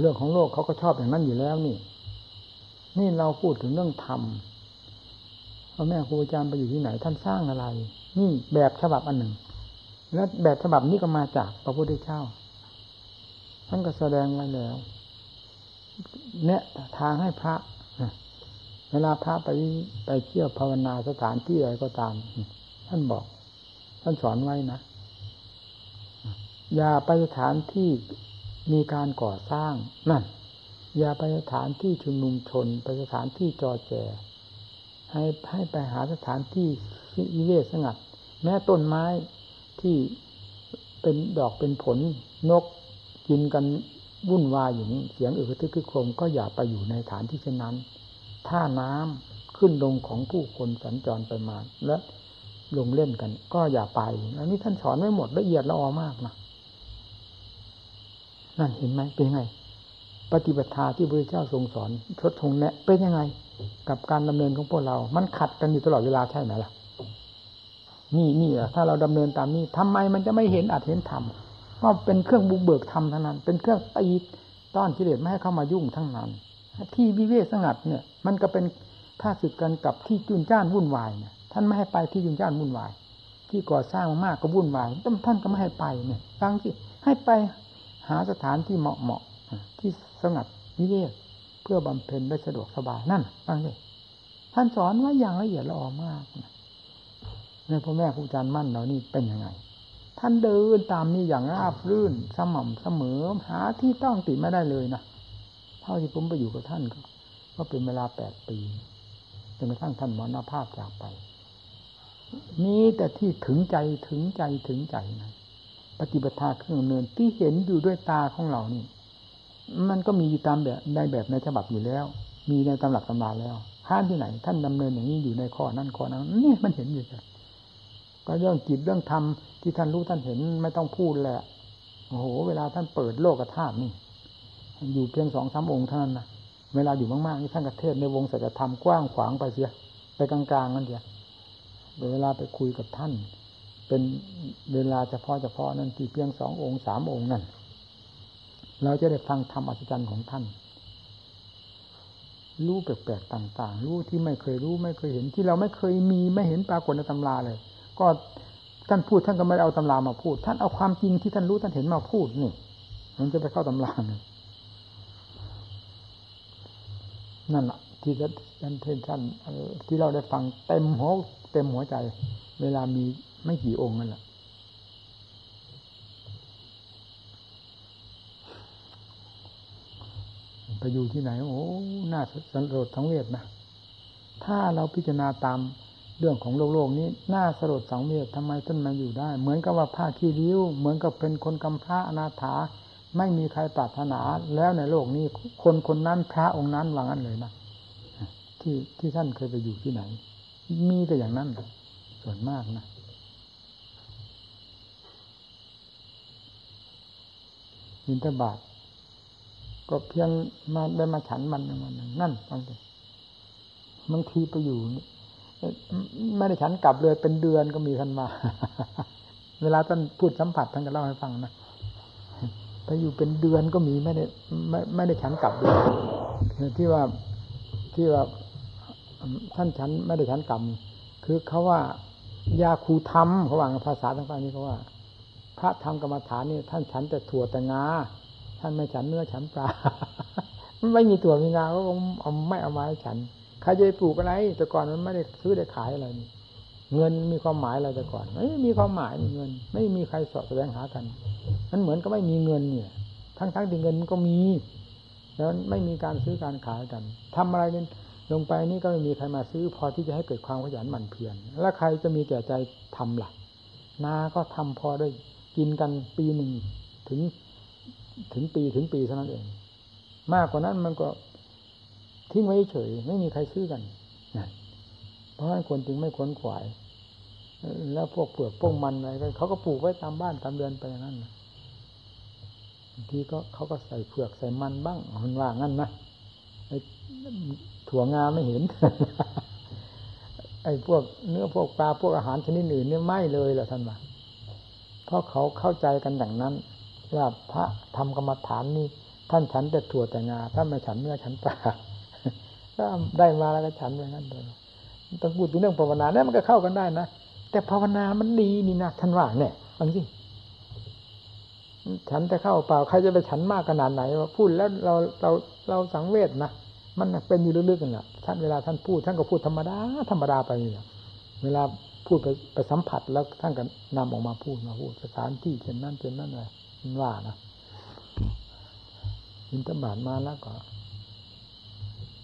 เรื่องของโลกเขาก็ชอบอย่างนั้นอยู่แล้วนี่ นี่เราพูดถึงเรื่องธรรมพ่อแม่ครูอาจารย์ไปอยู่ที่ไหนท่านสร้างอะไร นี่แบบฉบับอันหนึ่ง และแบบฉบับนี้ก็มาจากพระพุทธเจ้าท่านก็แสดงไว้แล้ว เนี่ยทางให้พระเวลาพระไปไปเที่ยวภาวนาสถานที่อะไรก็ตาม ท่านบอก ท่านสอนไว้นะ อย่าไปสถานที่มีการก่อสร้างนั่นอย่าไปสถานที่ชุมนุมชน ไปสถานที่จอแจ ให้ให้ไปหาสถานที่วิเวสงัด แม้ต้นไม้ ที่เป็นดอกเป็นผลนกกินกันวุ่นวายอยู่นี้เสียงอึกทึกคึกโครมก็อย่าไปอยู่ในฐานที่เช่นนั้น ถ้าน้ำขึ้นลงของผู้คนสัญจรไปมาและลงเล่นกัน ก็อย่าไป อันนี้ท่านสอนไว้หมดละเอียดละออมากนะนั่นเห็นไหมเป็นไง ปฏิบัติที่พระเจ้าทรงสอนทดทงแนะเป็นยังไง กับการดำเนินของพวกเรา มันขัดกันอยู่ตลอดเวลาใช่ไหมล่ะ นี่นี่ถ้าเราดำเนินตามนี้ทำไมมันจะไม่เห็นอาจเห็นธรรมก็เป็นเครื่องบุกเบิกธรรมทั้งนั้น เป็นเครื่องตีต้อนกิเลสไม่ให้เข้ามายุ่งทั้งนั้น ที่วิเวกสงัดเนี่ย มันก็เป็นท่าศึกกันกับที่จุนจ้านวุ่นวายเนี่ยท่านไม่ให้ไปที่จุนจ้านวุ่นวาย ที่ก่อสร้างมากก็วุ่นวายท่านก็ไม่ให้ไปเนี่ยฟังสิให้ไปหาสถานที่เหมาะเหมาะที่สงัดวิเวกเพื่อบำเพ็ญได้สะดวกสบายนั่นฟังสิท่านสอนไว้อย่างละเอียดละออมากนะ ในพ่อแม่ครูอาจารย์มั่นเรานี่เป็นยังไง ท่านเดินตามนี้อย่างราบรื่นสม่ำเสมอหาที่ต้องติไม่ได้เลยนะเท่าที่ผมไปอยู่กับท่านก็ก็เป็นเวลาแปดปีจนกระทั่งท่านมรณภาพจากไปมีแต่ที่ถึงใจถึงใจถึงใจนะปฏิบัติเครื่องเนินที่เห็นอยู่ด้วยตาของเรานี่ มันก็มีตามแบบในแบบในฉบับอยู่แล้ว มีในตำหลักตำราแล้วท่านที่ไหน ท่านดำเนินอย่างนี้อยู่ในข้อนั้นข้อนั้นนี่มันเห็นอยู่เลย ก็เรื่องจิตเรื่องธรรมที่ท่านรู้ท่านเห็นไม่ต้องพูดแหละโอ้โห เวลาท่านเปิดโลกธาตุนี่อยู่เพียงสองสามองค์เท่านั้นนะเวลาอยู่มากๆนี่ท่านกระเทศในวงศัจธรรมกว้างขวางไปเสียไปกลางๆนั่นเดียเวลาไปคุยกับท่าน เป็นเวลาเฉพาะเฉพาะนั่นที่เพียงสององค์สามองค์นั่นเราจะได้ฟังธรรมอัศจรรย์ของท่าน รู้แปลกๆต่าง ๆ รู้ที่ไม่เคยรู้ไม่เคยเห็นที่เราไม่เคยมีไม่เห็นปรากฏในตำราเลย ก็ท่านพูดท่านก็ไม่ได้เอาตำรามาพูด ท่านเอาความจริงที่ท่านรู้ท่านเห็นมาพูดนี่ มันจะไปเข้าตำรานั่นแหละที่ท่านท่านที่เราได้ฟังเต็มหัวเต็มหัวใจ เวลามีไม่กี่องค์นั่นแหละไปอยู่ที่ไหน โอ้น่าสันโดษทั้งเวทนะ ถ้าเราพิจารณาตาม เรื่องของโลกโลกนี้น่าสลดสังเวชทำไมท่านมาอยู่ได้ เหมือนกับว่าผ้าขี้ริ้ว เหมือนกับเป็นคนกำพร้าอนาถา ไม่มีใครปรารถนาแล้วในโลกนี้ คนคนนั้นพระองค์นั้นว่างั้นเลยนะที่ที่ท่านเคยไปอยู่ที่ไหน มีแต่อย่างนั้นส่วนมากนะมินทบาทก็เพียงมาได้มาฉันมันมันนั่นฟังดิบางทีไปอยู่ ไม่ได้ฉันกลับเลยเป็นเดือนก็มีกันมา เวลาท่านพูดสัมผัสท่านก็เล่าให้ฟังนะไปอยู่เป็นเดือนก็มีไม่ได้ไม่ไม่ได้ฉันกลับเลยที่ว่าที่ว่าท่านฉันไม่ได้ฉันกรรมคือเขาว่ายาคูธรรมเขาว่าภาษาต่างๆนี้เขาว่า พระธรรมกรรมฐานนี่ท่านฉันแต่ถั่วแต่งาท่านไม่ฉันเนื้อฉันปลาไม่มีถั่วมีงาก็เอาไม่เอามาให้ฉัน ใครจะปลูกอะไร แต่ก่อนมันไม่ได้ซื้อได้ขายอะไรเงินมีความหมายอะไรแต่ก่อนไม่มีความหมายเงิน ไม่มีใครสอบแสดงหากันมันเหมือนก็ไม่มีเงินเนี่ย ทั้งทั้งที่เงินก็มีแล้วไม่มีการซื้อการขายกันทำอะไรเป็นลงไปนี่ก็ไม่มีใครมาซื้อพอที่จะให้เกิดความขยันหมั่นเพียรแล้วใครจะมีแก่ใจทำล่ะ นาก็ทำพอได้กินกันปีหนึ่งถึงถึงปีถึงปีเท่านั้นเอง มากกว่านั้นมันก็ ทิ้งไว้เฉยไม่มีใครซื้อกันนะเพราะฉะนั้นคนจึงไม่ค้นขวาย แล้วพวกเปลือกป้งมันอะไรเขาก็ปลูกไว้ตามบ้านตามเรือนไปอย่างนั้นบางทีก็เขาก็ใส่เผือกใส่มันบ้างมันว่างั้นนะไอ้ถั่วงาไม่เห็น ไอ้พวกเนื้อพวกปลาพวกอาหารชนิดอื่นเนี่ยไม่เลยแหละท่านว่าเพราะเขาเข้าใจกันอย่างนั้นว่าพระทำกรรมฐานนี่ท่านฉันแต่ถั่วแต่งาท่านไม่ฉันเนื้อฉันปลา ก็ได้มาแล้วก็ฉันอย่างนั้นเลยต้องพูดถึงเรื่องภาวนาเนี่ยมันก็เข้ากันได้นะแต่ภาวนามันดีนี่นะท่านว่าเนี่ยฟังสิฉันจะเข้าเปล่าใครจะไปฉันมากขนาดไหนว่าพูดแล้วเราเราเราสังเวชนะมันเป็นอยู่ลึกๆกันแหละท่านเวลาท่านพูดท่านก็พูดธรรมดาธรรมดาไปเนี่ยเวลาพูดไปไปสัมผัสแล้วท่านก็นำออกมาพูดมาพูดสถานที่เช่นนั้นเช่นนั้นเลยว่านะอินทบาทมาแล้วก็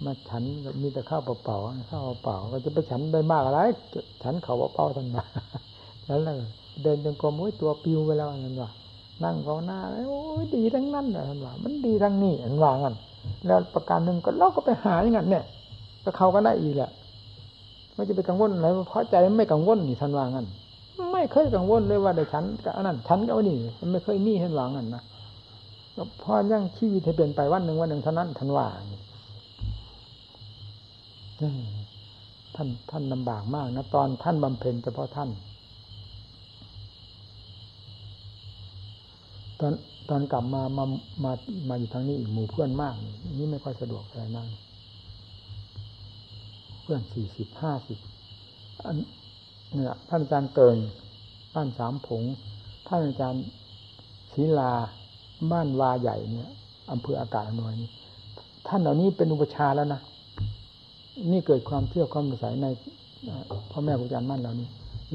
มาฉันมีแต่ข้าวเปล่าๆข้าวเปล่าก็จะไปฉันได้มากอะไร ฉันเขาเปล่าๆท่านมาแล้วเดินจงกรมโอ้ยตัวปิวไปแล้วนั่นว่านั่งเขาหน้าโอ้ยดีทั้งนั้นเลยท่านว่า มันดีทั้งนี้ท่านว่างั้นแล้วประการหนึ่งก็เราก็ไปหาอย่างนั้นเนี่ยก็เขาก็ได้อีกแหละไม่จะไปกังวลอะไรเพราะใจไม่กังวลนี่ท่านว่างั้นไม่เคยกังวลเลยว่าเดี๋ยวฉันกับอันนั้นฉันกับนี่มันไม่เคยมีให้หวังกันนะพอยังชีวิตให้เปลี่ยนไปวันหนึ่งวันหนึ่งเท่านั้นท่านว่า ท่านท่านลำบากมากนะตอนท่านบำเพ็ญเฉพาะท่าน ตอนตอนกลับมามามามาอยู่ทางนี้อีกหมู่เพื่อนมาก นี่ไม่ค่อยสะดวกอะไรนั่งเพื่อนสี่สิบห้าสิบเนี่ยท่านอาจารย์เกิงบ้านสามผงท่านอาจารย์ศิลาบ้านวาใหญ่เนี่ยอำเภออากาศอนวยนี่ท่านเหล่านี้เป็นอุปชาแล้วนะ นี่เกิดความเชื่อความสงสัยในพ่อแม่ครูอาจารย์มั่นเหล่านี้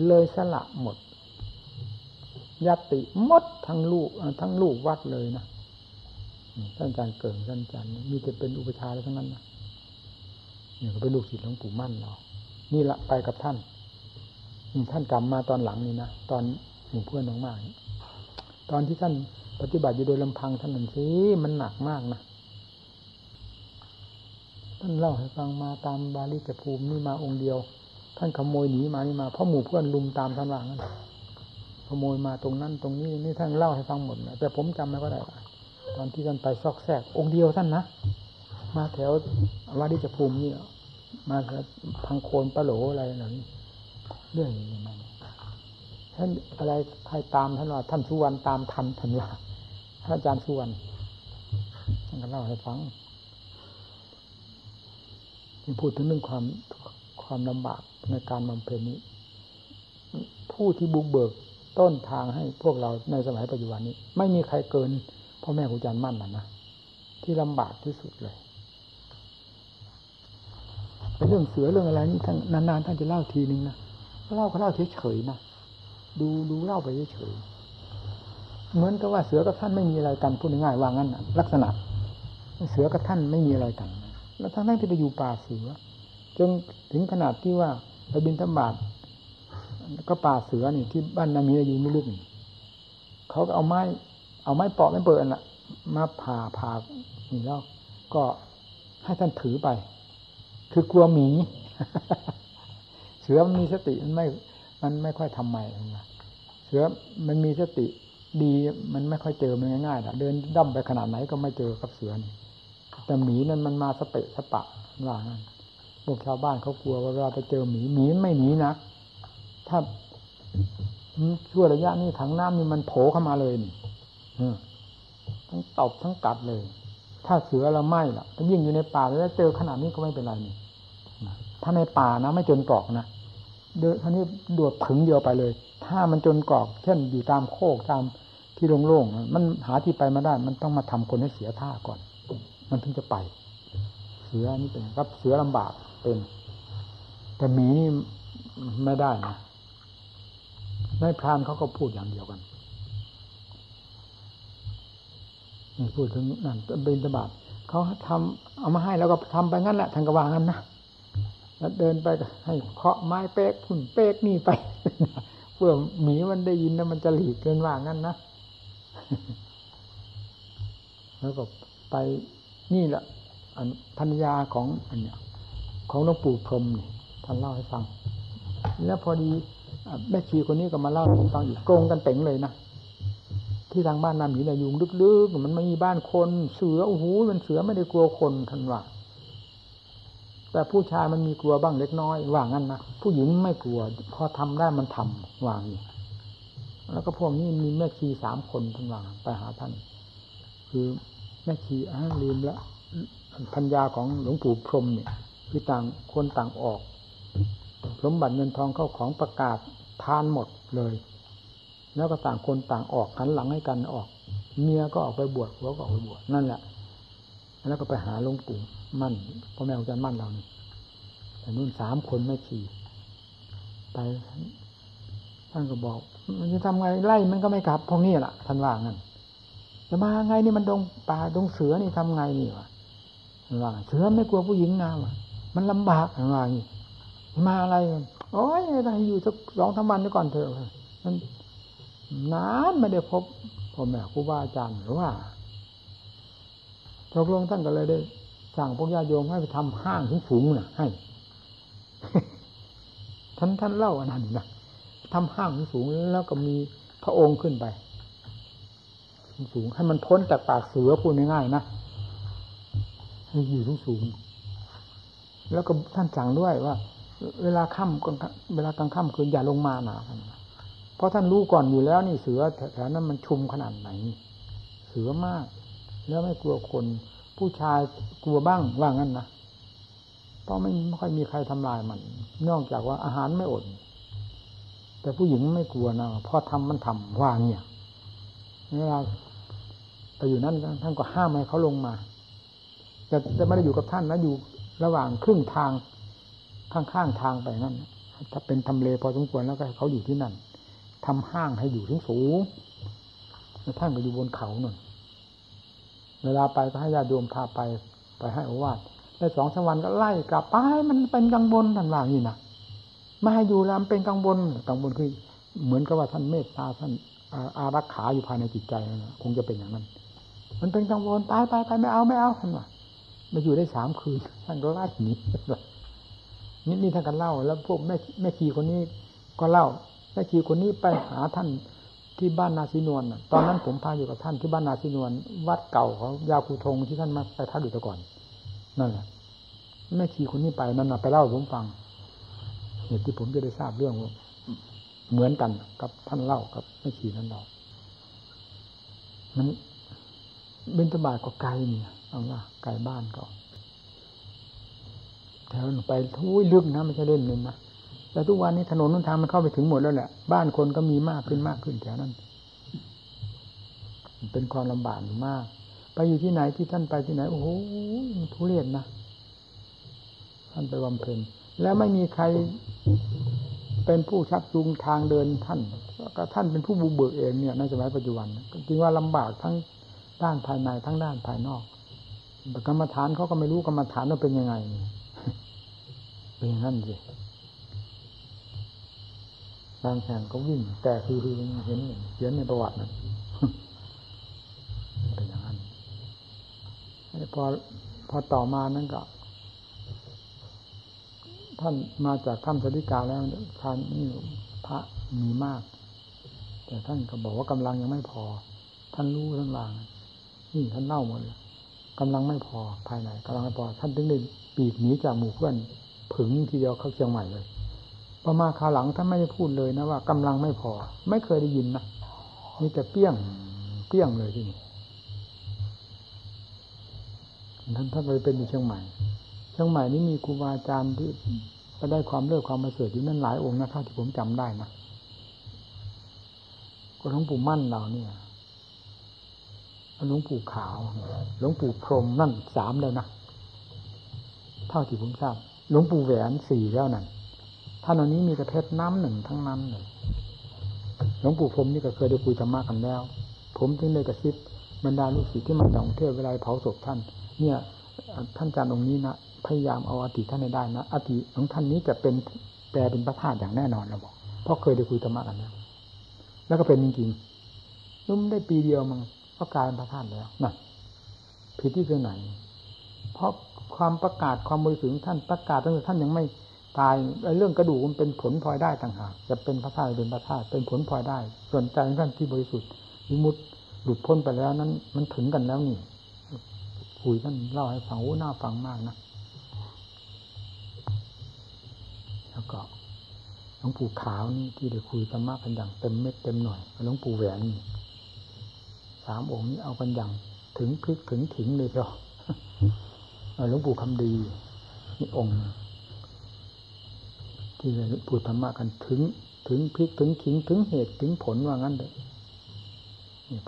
เลยสละหมดยติมดทั้งลูกทั้งลูกวัดเลยนะท่านอาจารย์เกิงท่านอาจารย์มีแต่เป็นอุปชาแล้วทั้งนั้นนะเนี่ยก็เป็นลูกศิษย์หลวงปู่มั่นเรานี่ละไปกับท่านท่านกลับมาตอนหลังนี่นะตอนหมู่เพื่อนมากๆตอนที่ท่านปฏิบัติอยู่โดยลำพังท่านนั่นสิมันหนักมากนะ ท่านเล่าให้ฟังมาตามบาลีจภูมินี่มาองค์เดียว ท่านขโมยหนีมานี่มาเพราะหมู่เพื่อนลุมตามท่านว่างั้นขโมยมาตรงนั้นตรงนี้นี่ท่านเล่าให้ฟังหมดนะแต่ผมจำไม่ก็ได้ตอนที่ท่านไปซอกแซกองค์เดียวท่านนะมาแถววัดดิจภูมินี่มาทางโคนปะโหลอะไรหน่อยเรื่องอย่างนี้มันท่านอะไรใครตามท่านว่าท่านสุวรรณตามทันท่านว่าท่านอาจารย์สุวรรณท่านก็เล่าให้ฟัง ที่พูดถึงเรื่องความความลำบากในการบำเพ็ญนี้ ผู้ที่บุกเบิกต้นทางให้พวกเราในสมัยปัจจุบันนี้ ไม่มีใครเกินพ่อแม่ครูอาจารย์มั่นนะนะที่ลำบากที่สุดเลยเรื่องเสือเรื่องอะไรนี่ท่านนานๆท่านจะเล่าทีนึงนะเล่าก็เล่าเฉยๆนะดูดูเล่าไปเฉยๆเหมือนกับว่าเสือกับท่านไม่มีอะไรกันพูดง่ายๆว่างั้นนะลักษณะ เสือกับท่านไม่มีอะไรกัน แล้วทั้งทั้งที่ไปอยู่ป่าเสือ จนถึงขนาดที่ว่าไปบินธบาตก็ป่าเสือนี่ที่บ้านนามีอายุไม่ลึกเขาก็เอาไม้ เอาไม้ปอกไม่เปิดอันละมาผ่าผ่านี่แล้ว ก็ให้ท่านถือไป คือกลัวหมีเสือมันมีสติมันไม่ มันไม่ค่อยทำใหม่เสือมันมีสติดีมันไม่ค่อยเจอมันง่ายๆเดินดั้มไปขนาดไหนก็ไม่เจอกับเสือนี่ แต่หมีนั้นมันมาสเปะสปะว่างั้นพวกชาวบ้านเขากลัวว่าเวลาไปเจอหมีหมีไม่หนีนะถ้าชั่วระยะนี้ถังน้ำนี่มันโผล่เข้ามาเลยนี่ทั้งตบทั้งกัดเลย ถ้าเสือเราไม่ล่ะยิ่งอยู่ในป่าแล้วเจอขนาดนี้ก็ไม่เป็นไรนี่ถ้าในป่านะไม่จนกรอกนะเดินท่านี้ดวดถึงเดียวไปเลย ถ้ามันจนกรอก เช่นอยู่ตามโคกตามที่โล่งๆมันหาที่ไปมาได้ มันต้องมาทำคนให้เสียท่าก่อน มันถึงจะไป เสือนี่เป็นครับเสือลำบากเป็น แต่หมีนี่ไม่ได้นะในพรานเขาก็พูดอย่างเดียวกันนี่พูดถึงนั่นเป็นตบาทเขาทำเอามาให้แล้วก็ทำไปงั้นแหละทางกระวางนั้นนะแล้วเดินไปให้เคาะไม้เป๊กพุ่นเป๊กนี่ไปเพื่อหมีมันได้ยินนะมันจะหลีกเกินว่างั้นนะแล้วก็ไป นี่แหละอันพัญญาของอันเนี้ยของหลวงปู่พรมนี่ท่านเล่าให้ฟัง แล้วพอดีแม่ชีคนนี้ก็มาเล่าให้ฟังอีกโกงกันเต็งเลยนะที่ทางบ้านนาหมีนายุงลึกๆมันไม่มีบ้านคนเสือโอ้โหมันเสือไม่ได้กลัวคนท่านว่าแต่ผู้ชายมันมีกลัวบ้างเล็กน้อยว่างั้นนะผู้หญิงไม่กลัว พอทำได้มันทำว่างนี้แล้วก็พวกนี้มีแม่ชีสามคนท่านว่าไปหาท่านคือ แม่ชีอ่าลืมละพัญญาของหลวงปู่พรมเนี่ยคือต่างคนต่างออกสมบัติเงินทองเข้าของประกาศทานหมดเลย แล้วก็ต่างคนต่างออกหันหลังให้กันออก เมียก็ออกไปบวชหัวก็ออกไปบวชนั่นแหละ แล้วก็ไปหาหลวงปู่มั่นพ่อแม่อาจารย์มั่นเรานี่แต่นู่นสามคนไม่ขี่ไปท่านก็บอก มันจะทำไงไล่มันก็ไม่กลับพวกนี้แหละท่านว่างั้น จะมาไงนี่มันดงป่าดงเสือนี่ทำไงนี่วะท่านว่าเสือไม่กลัวผู้หญิงนะวะมันลำบากท่านว่าอย่างนี้มาอะไรโอ้ยต้องอยู่สักสองสามวันก่อนเถอะมันนานไม่ได้พบพ่อแม่ครูบาอาจารย์หรือว่าพระพุทธท่านก็เลยได้ สั่งพวกญาติโยมให้ไปทำห้างสูงๆน่ะให้ ท่านท่านเล่าอันนั้นนะทำห้างสูงแล้วก็มีพระองค์ขึ้นไป สูงให้มันพ้นจากปากเสือพูดง่ายๆนะให้อยู่สูงแล้วก็ท่านสั่งด้วยว่า เวลาค่ำเวลากลางค่ำคืนอย่าลงมาหนาเพราะท่านรู้ก่อนอยู่แล้วนี่เสือแถวนั้นมันชุมขนาดไหน เสือมาก แล้วไม่กลัวคน ผู้ชายกลัวบ้างว่างั้นนะเพราะไม่ไม่ค่อยมีใครทำลายมัน นอกจากว่าอาหารไม่อดแต่ผู้หญิงไม่กลัวนะพอทำมันทำว่าเนี่ย เวลาไปอยู่นั่นท่านก็ห้ามให้เขาลงมาแต่จะไม่ได้อยู่กับท่านนะอยู่ระหว่างครึ่งทางข้างๆทางไปนั่นถ้าเป็นทำเลพอสมควรแล้วก็เขาอยู่ที่นั่นทำห้างให้อยู่ถึงสูงแล้วท่านก็อยู่บนเขาหน่อยเวลาไปก็ให้ญาติโยมพาไปไปให้อวาดได้สองสวันก็ไล่กลับไปมันเป็นกังวลท่านว่านี่นะไม่ให้อยู่แล้วเป็นกังวลกังวลคือ เหมือนกับว่าท่านเมตตาท่าน อารักขาอยู่ภายในจิตใจนะคงจะเป็นอย่างนั้น มันเป็นกังวลตายไปไปไม่เอาไม่เอาท่านว่ามาอยู่ได้สามคืนท่านก็ไล่หนีนี่นี่ท่านกันเล่า แล้วพวกแม่แม่ชีคนนี้ก็เล่าแม่ชีคนนี้ไปหาท่านที่บ้านนาซีนวลตอนนั้นผมพาอยู่กับท่านที่บ้านนาซีนวลวัดเก่าของยาคูทงที่ท่านมาไปพักอยู่แต่ก่อน นั่นแหละแม่ชีคนนี้ไปนั่นนะไปเล่าผมฟังเหตุที่ผมจะได้ทราบเรื่อง เหมือนกันกับท่านเล่ากับแม่ชีนั้นเรามันบินตบาทก็ไกลเนี่ยเอาว่าไกลบ้านก็แถวไปทุ้ยลึกนะไม่ใช่เล่นเลยนะแล้วทุกวันนี้ถนนนุนทางมันเข้าไปถึงหมดแล้วแหละบ้านคนก็มีมากขึ้นมากขึ้นแถวนั้น เป็นความลำบากมาก ไปอยู่ที่ไหนที่ท่านไปที่ไหน โอ้โหทุเรศนะท่านไปบำเพ็ญแล้วไม่มีใคร เป็นผู้ชักจูงทางเดินท่านก็ท่านเป็นผู้บูเบิกเองเนี่ยในสมัยปัจจุบันจริงว่าลำบากทั้งด้านภายในทั้งด้านภายนอกกรรมฐานเขาก็ไม่รู้กรรมฐานว่าเป็นยังไง เป็นอย่างนั้นสิบางแห่งก็วิ่ง แต่คือคือเห็นเขียนในประวัตินั้นเป็นอย่างนั้นพอพอต่อมานั้นก็ ท่านมาจากถ้ำสติกาแล้วท่านนี่พระมีมาก แต่ท่านก็บอกว่ากำลังยังไม่พอ ท่านรู้ท่านวางนี่ท่านเล่าหมดเลยกำลังไม่พอภายในกำลังไม่พอ ท่านถึงได้ปีกหนีจากหมู่เพื่อนผึ่งทีเดียวเข้าเชียงใหม่เลยพอมาคาหลังท่านไม่ได้พูดเลยนะว่ากำลังไม่พอ ไม่เคยได้ยินนะมีแต่เปี้ยงเปี้ยงเลยที่นี่ท่านท่านไปเป็นอยู่เชียงใหม่ ชียงใหม่นี่มีครูบาอาจารย์ที่ไปได้ความเลิศความมาเสริฐอยู่นั่นหลายองค์นะเท่าที่ผมจำได้นะก็หลวงปู่มั่นเราเนี่ยหลวงปู่ขาวหลวงปู่พรมนั่นสามแล้วนะเท่าที่ผมทราบหลวงปู่แหวนสี่แล้วนั่นท่านเหล่านี้มีแต่เพชรน้ำหนึ่งทั้งนั้นเลยหลวงปู่พรมนี่ก็เคยได้คุยธรรมะกันแล้ว ผมถึงได้กระซิบบรรดาลูกศิษย์ที่มาจากกรุงเทพเวลาเผาศพท่าน เนี่ย ท่านอาจารย์องค์นี้นะ พยายามเอาอติท่านได้นะอติของท่านนี้จะเป็นแปลเป็นพระธาตุอย่างแน่นอนเราบอกเพราะเคยได้คุยธรรมะกันแล้วแล้วก็เป็นจริงๆนุ่มได้ปีเดียวมั้งก็กลายเป็นพระธาตุแล้วนะผิดที่คือไหน เพราะความประกาศความบริสุทธิ์ท่านประกาศตั้งแต่ท่านยังไม่ตายเรื่องกระดูกมันเป็นผลพลอยได้ต่างหากจะเป็นพระธาตุเป็นพระธาตุเป็นผลพลอยได้ ส่วนใจของท่านที่บริสุทธิ์วิมุตติหลุดพ้นไปแล้วนั้น มันถึงกันแล้วนี่คุยท่านเล่าให้ฟังโอ้น่าฟังมากนะ แล้วก็หลวงปู่ขาวนี่ที่ได้คุยธรรมะกันอย่างเต็มเม็ดเต็มหน่อยหลวงปู่แหวนสามองค์นี้เอากันอย่างถึงพลิกถึงถิงเลยเจ้าหลวงปู่คำดีนี่องค์ที่เราพูดธรรมะกันถึง ถึงพลิกถึงขิงถึงเหตุถึงผลว่างั้นเลย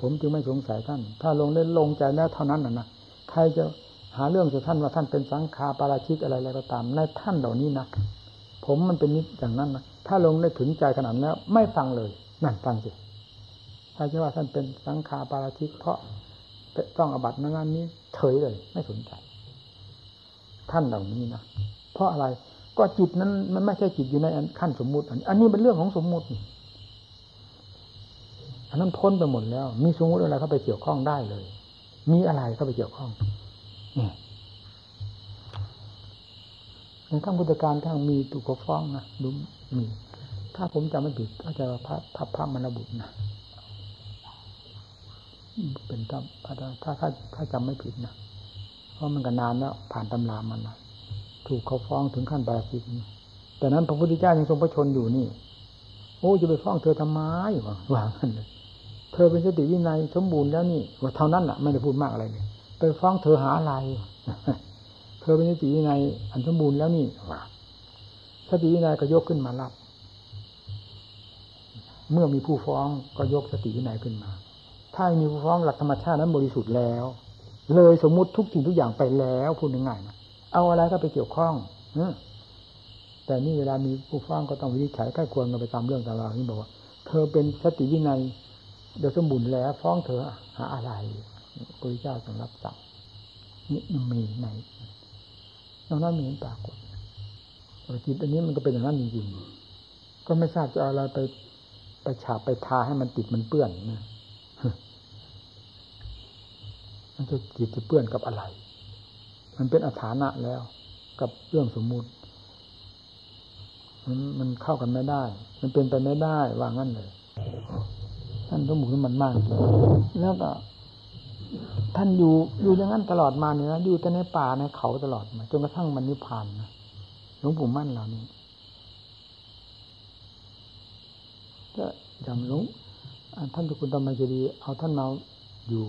ผมจึงไม่สงสัยท่าน ถ้าลงได้ลงใจแล้วเท่านั้นนะนะใครจะหาเรื่องจากท่านว่าท่านเป็นสังฆาปาราชิกอะไรอะไรก็ตาม ในท่านเหล่านี้นะ ผมมันเป็นนิดอย่างนั้นนะถ้าลงได้ถึงใจขนาดแล้วไม่ฟังเลยนั่นฟังสิถ้าจะว่าท่านเป็นสังฆาปาราชิกเพราะต้องอบัตนั้นนี้เฉยเลย ไม่สนใจ ท่านเหล่านี้นะเพราะอะไรก็จิตนั้นมันไม่ใช่จิตอยู่ในขั้นสมมุติ อันนี้เป็นเรื่องของสมมุติอันนั้นพ้นไปหมดแล้ว มีสมมุติอะไรเข้าไปเกี่ยวข้องได้เลย มีอะไรเข้าไปเกี่ยวข้องนี่ใน ข้างพุทธการข้างมีตุกฟ้องนะดูมีถ้าผมจำไม่ผิดก็จะพระพระพระมรบุตรนะเป็นถ้าถ้าถ้าถ้าจำไม่ผิดนะเพราะมันก็นานแล้วผ่านตำรามันนะถูกเขาฟ้องถึงขั้นบาสิกแต่นั้นพระพุทธเจ้ายังทรงพระชนอยู่นี่ โอ้จะไปฟ้องเธอทำไมวะวางกันเลยเธอเป็นสติวินัยสมบูรณ์แล้วนี่ว่าเท่านั้นแหละไม่ได้พูดมากอะไรเลยไปฟ้องเธอหาอะไร เธอเป็นสติวินัยอันสมบูรณ์แล้วนี่ว่าสติวินัยก็ยกขึ้นมารับ เมื่อมีผู้ฟ้องก็ยกสติวินัยขึ้นมา ถ้ามีผู้ฟ้องหลักธรรมชาตินั้นบริสุทธิ์แล้ว เลยสมมุติทุกสิ่งทุกอย่างไปแล้วพูดง่ายๆนะเอาอะไรก็ไปเกี่ยวข้องแต่นี่เวลามีผู้ฟ้องก็ต้องวินิจฉัยใกล้ควรกันไปตามเรื่องตามราวนี่บอกว่า เธอเป็นสติวินัยโดยสมบูรณ์แล้ว ฟ้องเธอหาอะไรพระเจ้าทรงรับสั่งนี่มีใน ตรงนั้นมีปรากฏจิตอันนี้มันก็เป็นอย่างนั้นจริงๆก็ไม่ทราบจะเอาอะไรไปไปฉาบไปทาให้มันติดมันเปื้อนนะมันจะจิตจะเปื้อนกับอะไร มันเป็นอัฐานะแล้ว กับเรื่องสมมุติ มันมันเข้ากันไม่ได้ มันเป็นไปไม่ได้ ว่างั้นเลยท่านสมุติมันมากแล้วก็ ท่านอยู่อยู่อย่างนั้นตลอดมาเนี่ยนะอยู่แต่ในป่าในเขาตลอดมาจนกระทั่งมันนิพพานนะหลวงปู่มั่นเหล่านี้ก็อย่างหลวงท่านทุกุลธรรมเจดีเอาท่านมาอยู่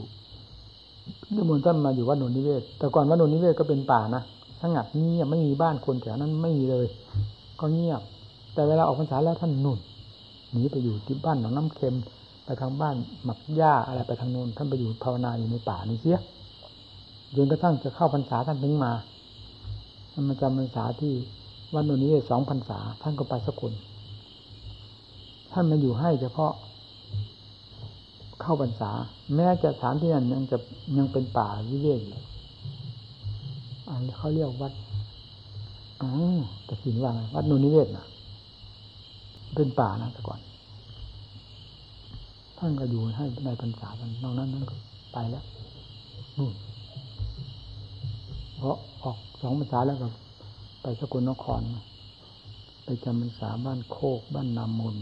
นิมนต์ท่านมาอยู่วัดนนนิเวศ แต่ก่อนวัดนนนิเวศก็เป็นป่านะสงัดเงียบไม่มีบ้านคนแถวนั้นไม่มีเลย ก็เงียบ แต่เวลาออกพรรษาแล้วท่านนุ่นหนีไปอยู่ที่บ้านหนองน้ำเค็ม ไปทางบ้านหมักหญ้าอะไรไปทางโน้นท่านไปอยู่ภาวนาอยู่ในป่านี่เสียจนกระทั่งจะเข้าพรรษาท่านถึงมาท่านมาจำพรรษาที่วันนี้สองพรรษา ท่านก็ไปสกุลท่านมาอยู่ให้เฉพาะเข้าพรรษา แม้จะสถานที่นั้นยังจะยังเป็นป่าวิเวกอยู่อันนี้เขาเรียกวัดอ๋อแต่สินว่าไงวัดนุนิเวศนะเป็นป่านะแต่ก่อน ท่านก็อยู่ให้ในพรรษากันนอกนั้นนั้นก็ไปแล้วนู่นเพราะออกสองพรรษาแล้วก็ไปสกลนคร ไปจำพรรษาบ้านโคก บ้านนามน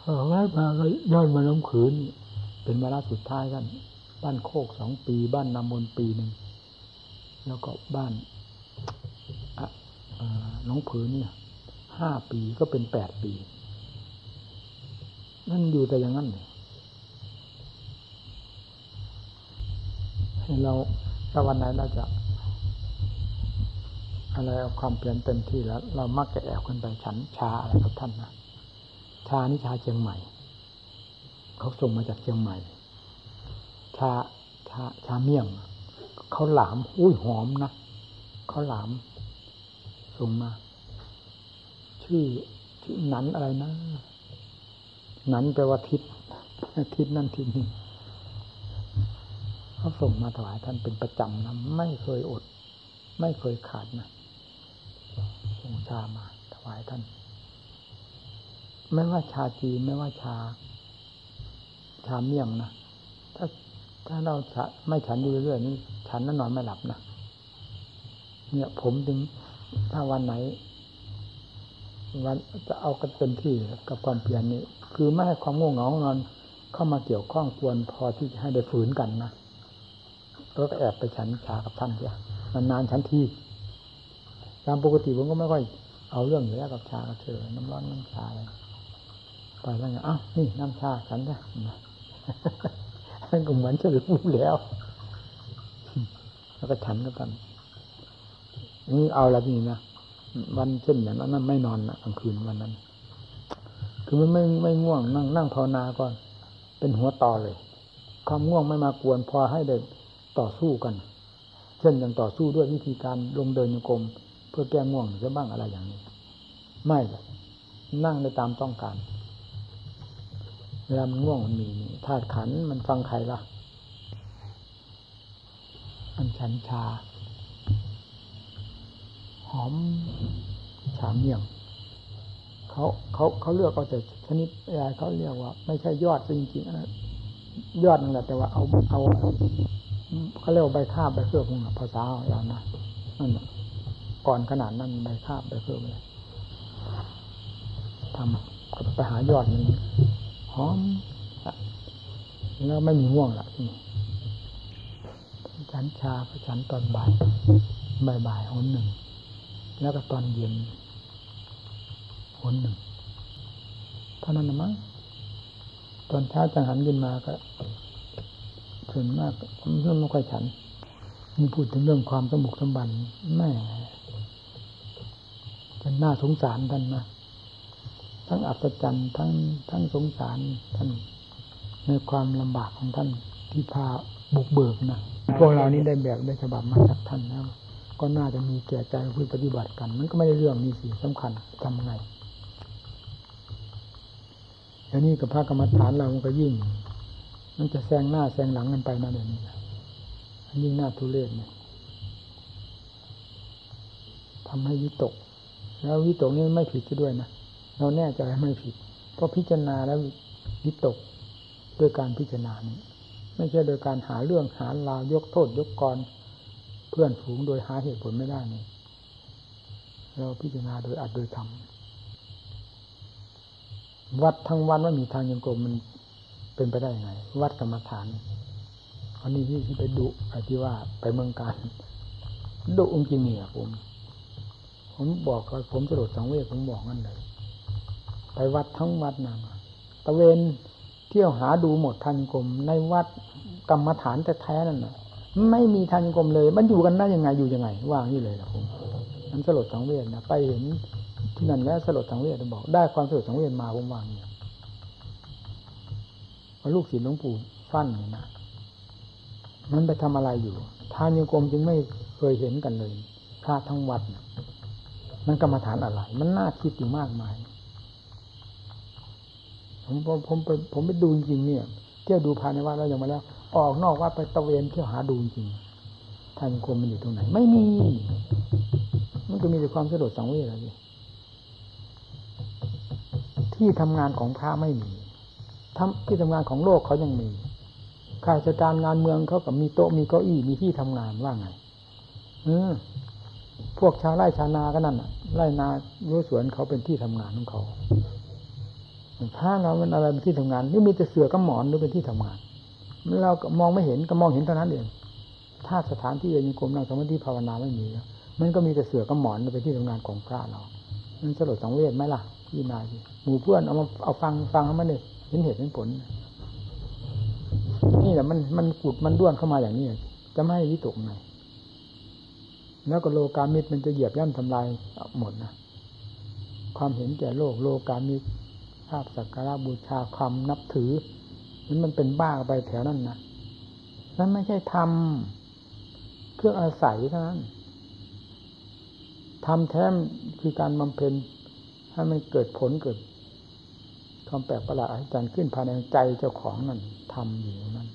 เออแวมาก็ย้อนมาล้มขืน เป็นเวลาสุดท้ายกันบ้านโคกสองปี บ้านนามนปีหนึ่งแล้วก็บ้านน้องผืนเนี่ยห้าปีก็เป็นแปดปี นั่นอยู่แต่อย่างนั้นเลยให้เราถ้าวันไหนเราจะ อะไรเอาความเปลี่ยนเต็มที่แล้ว เรามักจะแอบขึ้นไปฉันชาอะไรกับท่านนะชานี่ชาเชียงใหม่ เขาส่งมาจากเชียงใหม่ ชาชาชาเมี่ยงเขาหลามอุ้ยหอมนะเขาหลามส่งมา ชื่อชื่อนันอะไรนะ นั้นแปลว่าทิศทิศนั่นทิศนี้เขาส่งมาถวายท่านเป็นประจำนะไม่เคยอด ไม่เคยขาดนะส่งชามาถวายท่าน ไม่ว่าชาจีไม่ว่าชา ชาเมี่ยงนะถ้าถ้าเราไม่ฉันอยู่เรื่อยๆนี่ฉันนั่นนอนไม่หลับนะเนี่ย ผมถึงถ้าวันไหน วันจะเอากันเต็มที่กับความเพียรนี้ คือไม่ให้ความง่วงเหงานอน เข้ามาเกี่ยวข้องควรพอที่จะให้ได้ฝืนกันนะแล้วก็แอบไปฉันชากับท่านเสียนานๆฉันทีตามปกติผมก็ไม่ค่อยเอาเรื่องอยู่แล้วกับชากับเธอน้ำร้อนน้ำชาอะไรไปแล้วไงอ้าวนี่น้ำชาฉันนะท่านก็เหมือนจะรู้แล้ว แล้วก็ฉันกับท่านนี่เอาละนี่นะ วันเช่นอย่างนั้นไม่นอนนะกลางคืนวันนั้น คือมันไม่ไม่ง่วงนั่งนั่งภาวนาก่อน เป็นหัวต่อเลย ความง่วงไม่มากวนพอให้เดินต่อสู้กัน เช่นอย่างต่อสู้ด้วยวิธีการลงเดินโยกมเพื่อแก้ง่วงจะบ้างอะไรอย่างนี้ ไม่เลยนั่งได้ตามต้องการเวลามันง่วงมันมีธาตุขันมันฟังใครล่ะอันฉันชา หอมชาเมี่ยงเขาเขาเขาเลือกเอาแต่ชนิดยาเขาเรียกว่า ไม่ใช่ยอดจริงๆนะยอดนั่นแหละแต่ว่าเอาเอาเขาเรียกว่าใบคาบใบเครือพวกภาษาเรานะนั่นก่อนขนาดนั้นใบคาบใบเครือเลยทำไปหายอดมันหอมแล้วไม่มีง่วงละฉันชาไปฉันตอนบ่ายบ่ายบ่ายหนหนึ่ง แล้วก็ตอนเย็นคนหนึ่งเท่านั้นนะมั้งตอนเช้าจังหันยินมาก็ส่วนมากผมเริ่มไม่ค่อยฉันมีพูดถึงเรื่องความสมุกสมบันแม่จะน่าสงสารท่านนะทั้งอัศจรรย์ทั้งทั้งสงสารท่านในความลำบากของท่านที่พาบุกเบิกนะพวกเรานี้ได้แบบได้ฉบับมาจากท่านแล้ว ก็น่าจะมีแก่ใจเพื่อปฏิบัติกัน มันก็ไม่ได้เรื่องนี้สิสำคัญทำไงอันนี้กับพระกรรมฐานเรามันก็ยิ่ง มันจะแซงหน้าแซงหลังกันไปนะเดี๋ยวนี้ยิ่งหน้าทุเรศเนี่ยทำให้วิตก แล้ววิตกนี่ไม่ผิดด้วยนะเราแน่ใจไม่ผิด เพราะพิจารณาแล้ววิตกด้วยการพิจารณานี้ ไม่ใช่โดยการหาเรื่องหาราว ยกโทษยกกร พื่อนฝูงโดยหาเหตุผลไม่ได้นี่เราพิจารณาโดยอัดโดยทำวัดทั้งวันว่ามีทางยังกรมมันเป็นไปได้ยังไง วัดกรรมฐานอันนี้ที่ไปดุไอ้ที่ว่าไปเมืองการดุองค์จริงเนี่ยผม ผมบอกกับผมสลดสังเวชผมบอกนั่นเลย ไปวัดทั้งวัดนั่นตะเวนเที่ยวหาดูหมดทันกรมในวัดกรรมฐานแต่แท้นั่นน่ะ ไม่มีทันกรมเลย มันอยู่กันได้ยังไงอยู่ยังไง ว่างนี่เลยนะผมนั้นสลดสังเวชนะไปเห็นที่นั่นแล้วสลดสังเวชบอก ได้ความสลดสังเวชมาผมวางเนี่ยลูกศิษย์หลวงปู่ฟั่นเนี่ยนะมันไปทำอะไรอยู่ทานยกรมจึงไม่เคยเห็นกันเลยพระทั้งวัดนะมันกรรมฐานอะไร มันน่าคิดอยู่มากมายผมผมผมไปผมไปดูจริงเนี่ย เที่ยวดูภายในวัดแล้วอย่างมาแล้ว ออกนอกวัดไปตะเวนเที่ยวหาดูจริงท่านยกรมมันอยู่ตรงไหน ไม่มี มันก็มีแต่ความสะดวกสังเวชอะไรที่ทำงานของพระไม่มีทำที่ทำงานของโลกเขายังมีข้าราชการงานเมืองเขากับมีโต๊ะมีเก้าอี้มีที่ทำงานว่าไงเออพวกชาวไร่ชาวนาก็นั่นอะไร่นารั้วสวนเขาเป็นที่ทำงานของเขาถ้าเรามันอะไรเป็นที่ทำงานนี่มีแต่เสือกับหมอนหรือเป็นที่ทำงาน เราก็มองไม่เห็นก็มองเห็นเท่านั้นเองถ้าสถานที่เยังกรมนั่งสมาธิภาวนาไม่มีแล้วมันก็มีแต่เสือกับหมอนเป็นที่ทำงานของพระเรามันสลดสังเวชไหมล่ะพี่นายหมู่เพื่อนเอามาเอาฟังฟังเขามาเลยเห็นเหตุเห็นผล นี่แหละมันมันกุดมันด้วนเข้ามาอย่างนี้ จะไม่ให้วิตกไงแล้วก็โลกามิตรมันจะเหยียบย่ำทำลายหมดนะความเห็นแก่โลกโลกามิตรภาพสักการะบูชาความนับถือ นมันเป็นบ้าไปแถวนั้นนะนั่นไม่ใช่ทำเครื่องอาศัยเท่านั้นทำแท้คือการบำเพ็ญให้มันเกิดผลเกิดความแปลกประหลาดอัศจรรย์ขึ้นภายในใจเจ้าของนั่นทำอยู่นั่น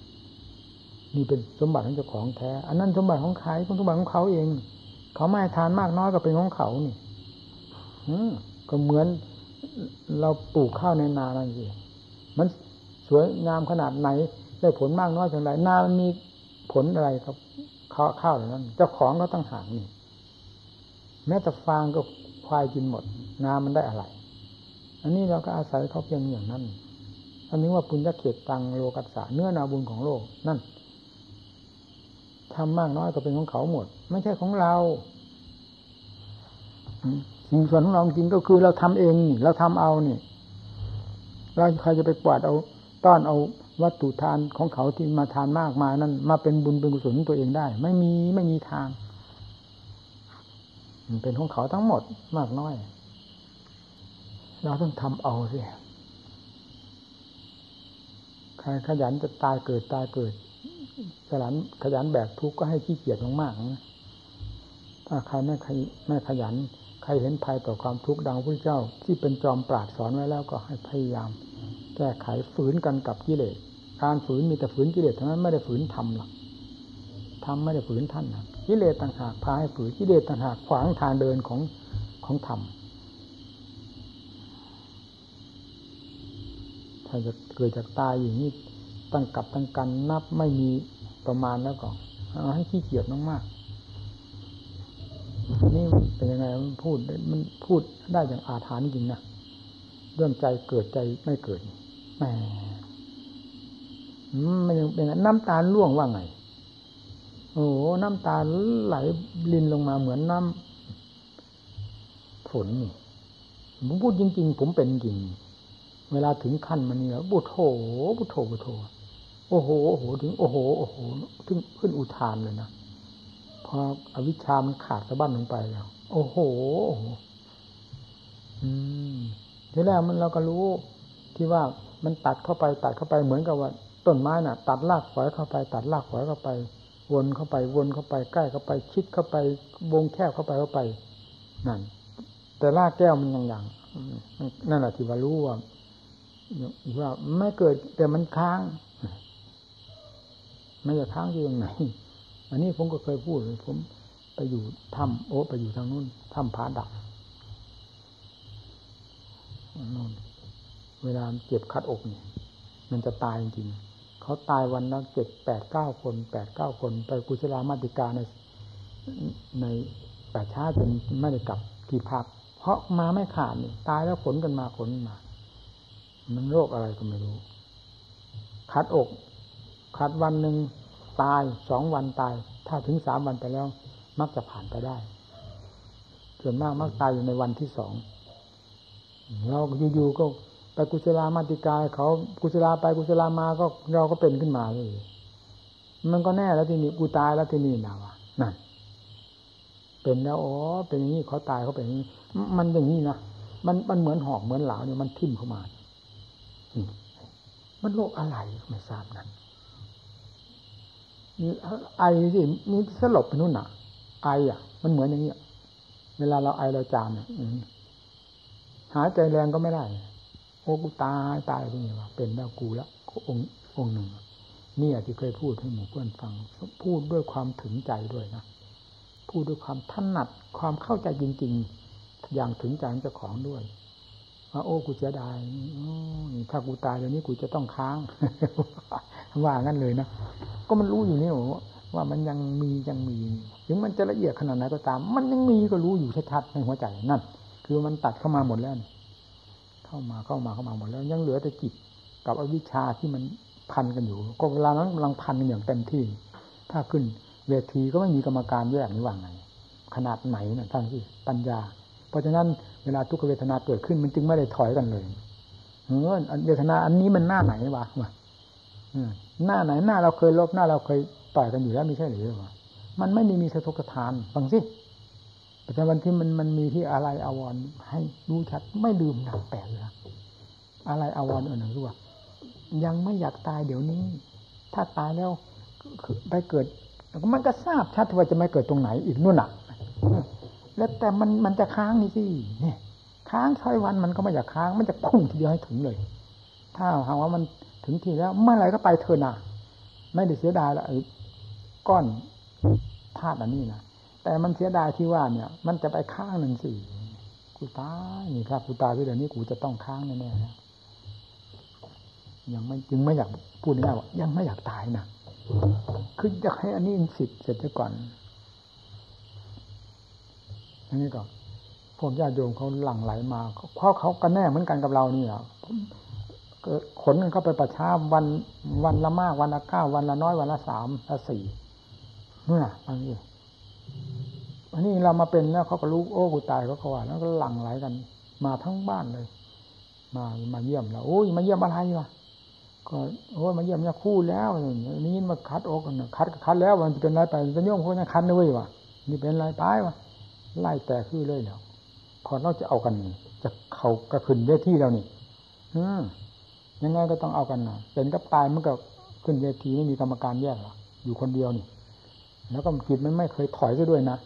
นี่เป็นสมบัติของเจ้าของแท้ อันนั้นสมบัติของใครเป็นสมบัติของเขาเอง เขาไม่ทานมากน้อยก็เป็นของเขานี่ก็เหมือนเราปลูกข้าวในนานั่นสิมัน วยงามขนาดไหน ได้ผลมากน้อยเพียงไรนามันมีผลอะไรครับข้าวข้าวเหล่านั้นเจ้าของก็ต้องหางนี่แม้แต่ฟางก็ควายกินหมด นามันได้อะไร อันนี้เราก็อาศัยเขาเพียงอย่างนั้นอันนี้ว่าปุญญเขตตังโลกัสสะเนื้อนาบุญของโลกนั่นทำมากน้อยก็เป็นของเขาหมด ไม่ใช่ของเราสิ่งส่วนของเราจริงก็คือเราทำเองนี่เราทำเอานี่เราใครจะไปกวาดเอา ต้อนเอาวัตถุทานของเขาที่มาทานมากมานั้น มาเป็นบุญเป็นกุศลตัวเองได้ ไม่มีไม่มีทางมันเป็นของเขาทั้งหมดมากน้อย เราต้องทำเอาสิใครขยันจะตายเกิดตายเกิดขยันขยันแบกทุกข์ก็ให้ขี้เกียจมากๆนะถ้าใครไม่ไม่ขยัน ใครเห็นภัยต่อความทุกข์ดังพระเจ้า ที่เป็นจอมปราดสอนไว้แล้วก็ให้พยายาม แก้ไขฝืนกันกับกิเลส การฝืนมีแต่ฝืนกิเลสเท่านั้นไม่ได้ฝืนธรรมหรอกธรรมไม่ได้ฝืนท่านนะกิเลสต่างหากพาให้ฝืนกิเลสต่างหากขวางทางเดินของของธรรมถ้าจะเกิดจากตายอย่างนี้ตั้งกับตั้งกันนับไม่มีประมาณแล้วก็เอาให้ขี้เกียจมากๆนี่เป็นยังไงมันพูดมันพูดได้อย่างอาถรรพ์จริงนะเรื่องใจเกิดใจไม่เกิด แหมมันยังเป็นน้ำตาล่วงว่าไง โอ้น้ำตาไหลลินลงมาเหมือนน้ำฝนนี่ผมพูดจริง ๆ ผมเป็นจริง เวลาถึงขั้นมันนี่แล้วบุโถบุโถบุโถโอ้โหโอ้โหถึงโอ้โหโอ้โหถึงขึ้นอุทานเลยนะพออวิชามันขาดสะบั้นลงไปแล้ว โอ้โหโอ้โหอืมทีแรกมันเราก็รู้ที่ว่า มันตัดเข้าไปตัดเข้าไปเหมือนกับว่า ต้นไม้น่ะ ตัดรากฝอยเข้าไป ตัดรากฝอยเข้าไป วนเข้าไปวนเข้าไปใกล้เข้าไป ชิดเข้าไป วงแคบเข้าไปเข้าไปนั่นแต่รากแก้วมันอย่างอย่างนั่นแหละที่ว่ารู้ว่าว่าไม่เกิดแต่มันค้างไม่จะค้างอยู่ตรงไหน อันนี้ผมก็เคยพูดเลยผมไปอยู่ถ้ำโอ้ไปอยู่ทางนู้นถ้ำผาดักนู่น เวลาเจ็บคัดอกเนี่ยมันจะตายจริงเขาตายวันละเจ็ดแปดเก้าคนแปดเก้าคน ไปกุศลามาติกาในในป่าช้าจนไม่ได้กลับที่พัก เพราะมาไม่ขาดนี่ตายแล้วขนกันมาขนมา มันโรคอะไรก็ไม่รู้ คัดอกคัดวันหนึ่งตายสองวันตาย ถ้าถึงสามวันไปแล้ว มักจะผ่านไปได้ส่วนมากมักตายอยู่ในวันที่สองเราอยู่ๆก็ ไปกุศลามาติกาเขากุศลาไปกุศลามาก็เราก็เป็นขึ้นมาเลย มันก็แน่แล้วที่นี้กูตายแล้วที่นี้นะวะนั่นเป็นแล้วอ๋อเป็นอย่างนี้เขาตายเขาเป็นอย่างนี้มันอย่างนี้นะมันมันเหมือนหอกเหมือนเหลาเนี่ยมันทิ่มเข้ามามันโรคอะไรไม่ทราบนั้นนี่ไอสินี่สลบไปนู่นน่ะ ไออะ มันเหมือนอย่างนี้เวลาเราไอเราจามเนี่ยหายใจแรงก็ไม่ได้ โอ้กูตายตายที่นี่ว่าเป็นแล้วกูแล้วองค์องค์หนึ่งนี่ที่เคยพูดให้หมู่เพื่อนฟัง พูดด้วยความถึงใจด้วยนะพูดด้วยความถนัดความเข้าใจจริง ๆ อย่างถึงใจเจ้าของด้วยว่าโอ้กูจะได้ถ้ากูตายเดี๋ยวนี้กูจะต้องค้าง ว่างั้นเลยนะก็มันรู้อยู่นี่ว่ามันยังมียังมีถึงมันจะละเอียดขนาดไหนก็ตาม มันยังมีก็รู้อยู่ชัดๆในหัวใจนั่นคือมันตัดเข้ามาหมดแล้ว เข้ามาเข้ามาเข้ามาหมดแล้วยังเหลือแต่จิตกับอวิชชาที่มันพันกันอยู่ ก็เวลานั้นกำลังพันกันอย่างเต็มที่ ถ้าขึ้นเวทีก็ไม่มีกรรมการแยกนี่ว่าไง ขนาดไหนนะท่านที่ปัญญา เพราะฉะนั้นเวลาทุกขเวทนาเกิดขึ้นมันจึงไม่ได้ถอยกันเลยเออเวทนาอันนี้มันหน้าไหนวะวะหน้าไหนหน้าเราเคยลบหน้าเราเคยต่อยกันอยู่แล้วไม่ใช่หรือวะมันไม่ได้มีสะทกทานฟังสิ ปัจจุบันที่มันมันมีที่อะไรอาวรให้รู้ชัดไม่ลืมหนักแปลเลยอะไรอาวรอันหนึ่งรู้ว่ายังไม่อยากตายเดี๋ยวนี้ ถ้าตายแล้วไปเกิดมันก็ทราบชัดว่าจะไม่เกิดตรงไหนอีกนู่นอะ แล้วแต่มันมันจะค้างนี่สิเนี่ยค้างช้อยวันมันก็ไม่อยากค้าง มันจะพุ่งทีเดียวให้ถึงเลย ถ้าหากว่ามันถึงทีแล้วเมื่อไรก็ไปเถอะนะไม่ได้เสียดายละไอ้ก้อนธาตุอันนี้นะ แต่มันเสียดายที่ว่าเนี่ย มันจะไปค้างหนึ่งสี่กูตายนี่ครับกูตายที่เดี๋ยวนี้กูจะต้องค้างแน่ๆแล้วยังไม่จึงไม่อยากพูดง่ายว่า ยังไม่อยากตายนะคือจะให้อันนี้สิทธิ์เสร็จก่อนอันนี้ก็พวกญาติโยมเขาหลั่งไหลมาเพราะเขากันแน่เหมือนกันกับเรานี่อะขนกันเข้าไปประชาวันวันละมากวันละเก้าวันละน้อยวันละสามละสี่เนี่ย่างนี้อั นนี้เรามาเป็นแล้วเขาก็รู้โอ้กูตายเขาเขว่าแล้วก็หลั่งไหลกัน มาทั้งบ้านเลย มามาเยี่ยมเราโอ้ยมาเยี่ยมอะไรวะก็โอ้ยมาเยี่ยมเนี่ยคู่แล้วนี่มาคัดอกกันคัดคัดแล้วมันจะเป็นไรไปเป็นโยมคนนี้คัดด้วยวะนี่เป็นไรตายวะไล่แต่คือเลยแล้วพอเราจะเอากันจะเขากระขึ้นเวทีเรานี่อืยังไงก็ต้องเอากันนะเป็นกับตายมันก็ขึ้นเวทีไม่มีกรรมการแยกหรอกอยู่คนเดียวนี่ แล้วก็จิตมันไม่เคยถอยซะด้วยนะ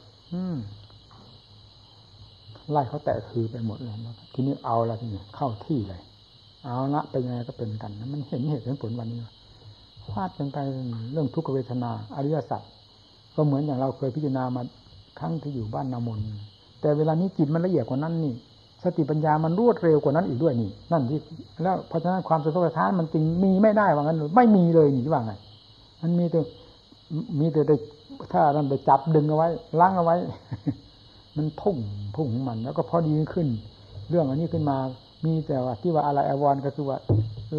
ไล่เขาแตะคือไปหมดเลยทีนี้เอาละทีนี้เข้าที่เลย เอาละเป็นยังไงก็เป็นกันนะมันเห็นเหตุเห็นผลวันนี้ฟาดกันไปเรื่องทุกขเวทนา อริยสัจก็เหมือนอย่างเราเคยพิจารณามาครั้งที่อยู่บ้านนามนแต่เวลานี้จิตมันละเอียดกว่านั้นนี่ สติปัญญามันรวดเร็วกว่านั้นอีกด้วยนี่ นั่นที่แล้วเพราะฉะนั้นความสะทกสะท้านมันจึงมีไม่ได้ว่างั้นไม่มีเลยนี่ว่าไง มันมีแต่มีแต่ ถ้าเราไปจับดึงเอาไว้ล้างเอาไว้ มันพุ่งพุ่งมัน แล้วก็พอดีขึ้น เรื่องอันนี้ขึ้นมา มีแต่ว่าที่ว่าอะไรอววรก็คือว่า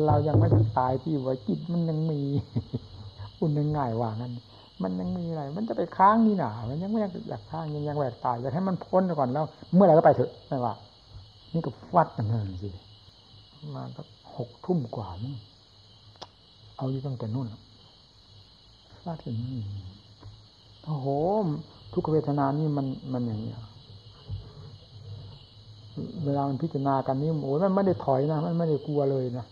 เรายังไม่ตายที่ว่าจิตมันยังมีอุ่นยังง่ายว่างั้นมันยังมีอะไร มันจะไปค้างนี่หนามันยังไม่อยากค้างยังยังแหวกตายอยากให้มันพ้นก่อนแล้ว เมื่อไหร่ก็ไปเถอะไม่ว่า นี่ก็ฟัดกันเลยสิมาก็หกทุ่มกว่ามั้งเอาอยู่ตั้งแต่นู่นฟาดกันนี่ โอ้โห ทุกเวทนานี่มันมันอย่างนี้เวลามันพิจารณากันนี่โอ้ยมันไม่ได้ถอยนะมันไม่ได้กลัวเลยนะ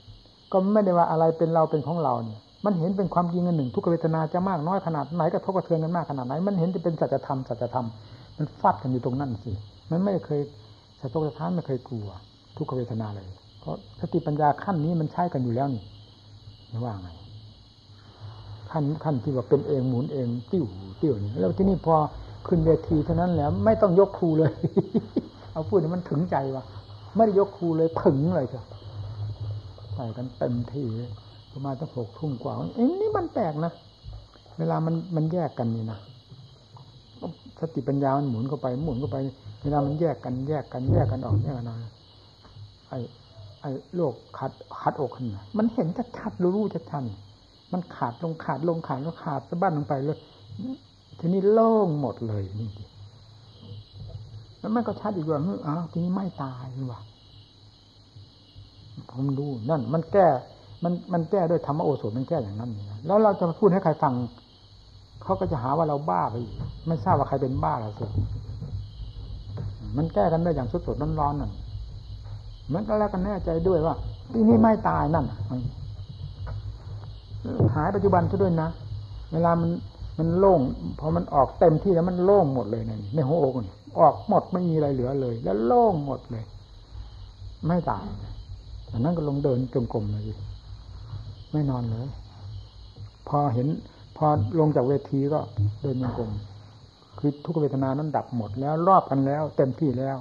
ก็ไม่ได้ว่าอะไรเป็นเราเป็นของเราเนี่ย มันเห็นเป็นความจริงอันหนึ่ง ทุกเวทนาจะมากน้อยขนาดไหนกระทบกระเทือนกันมากขนาดไหน มันเห็นจะเป็นสัจธรรมสัจธรรมมันฟัดกันอยู่ตรงนั้นสิมันไม่เคยสะทกสะท้านไม่เคยกลัว ทุกเวทนาเลย เพราะสติปัญญาขั้นนี้มันใช้กันอยู่แล้วนี่ไม่ว่าไง ขั้นขั้นที่ว่าเป็นเองหมุนเองติ้วติ้วนี่แล้วที่นี่พอขึ้นเวทีเท่านั้นแหล้วไม่ต้องยกครูเลย เอาพูดมันถึงใจว่ะไม่ได้ยกครูเลยถึงเลยเถอะไปกันเต็มที่ประมาณตั้งหกทุ่มกว่าเอ้นี่มันแปลกนะเวลามันมันแยกกันนี่นะสติปัญญามันหมุนเข้าไปหมุนเข้าไป เวลามันแยกกันแยกกันแยกกันออกแยกกันออกไอ้ไอ้โรคขาดขาดอกขึ้นมามันเห็นชัดๆรู้ๆชัดๆ มันขาดลงขาดลงขาดแล้วขาดสะบั้นลงไปเลยทีนี้โล่งหมดเลยนี่แล้วมันก็ชัดอีกว่าอ้าวทีนี้ไม่ตายหรือว่าผมดูนั่น มันแก้ มันมันแก้ด้วยธรรมโอสถมันแก้อย่างนั้นนะแล้วเราจะพูดให้ใครฟังเขาก็จะหาว่าเราบ้าไปอีกไม่ทราบว่าใครเป็นบ้าละสิมันแก้กันได้อย่างสดๆร้อนๆนั่นมันก็แล้วกันแน่ใจด้วยว่าที่นี่ไม่ตายนั่น หายปัจจุบันซะด้วยนะ เวลามันมันโล่งพอมันออกเต็มที่แล้วมันโล่งหมดเลยในในหัวอกนออกหมดไม่มีอะไรเหลือเลย แล้วโล่งหมดเลย ไม่ตายอันนั้นก็ลงเดินจงกรมเลยไม่นอนเลย พอเห็น พอลงจากเวทีก็เดินจงกรมคือทุกเวทนานั้นดับหมดแล้วรอบกันแล้ว เต็มที่แล้ว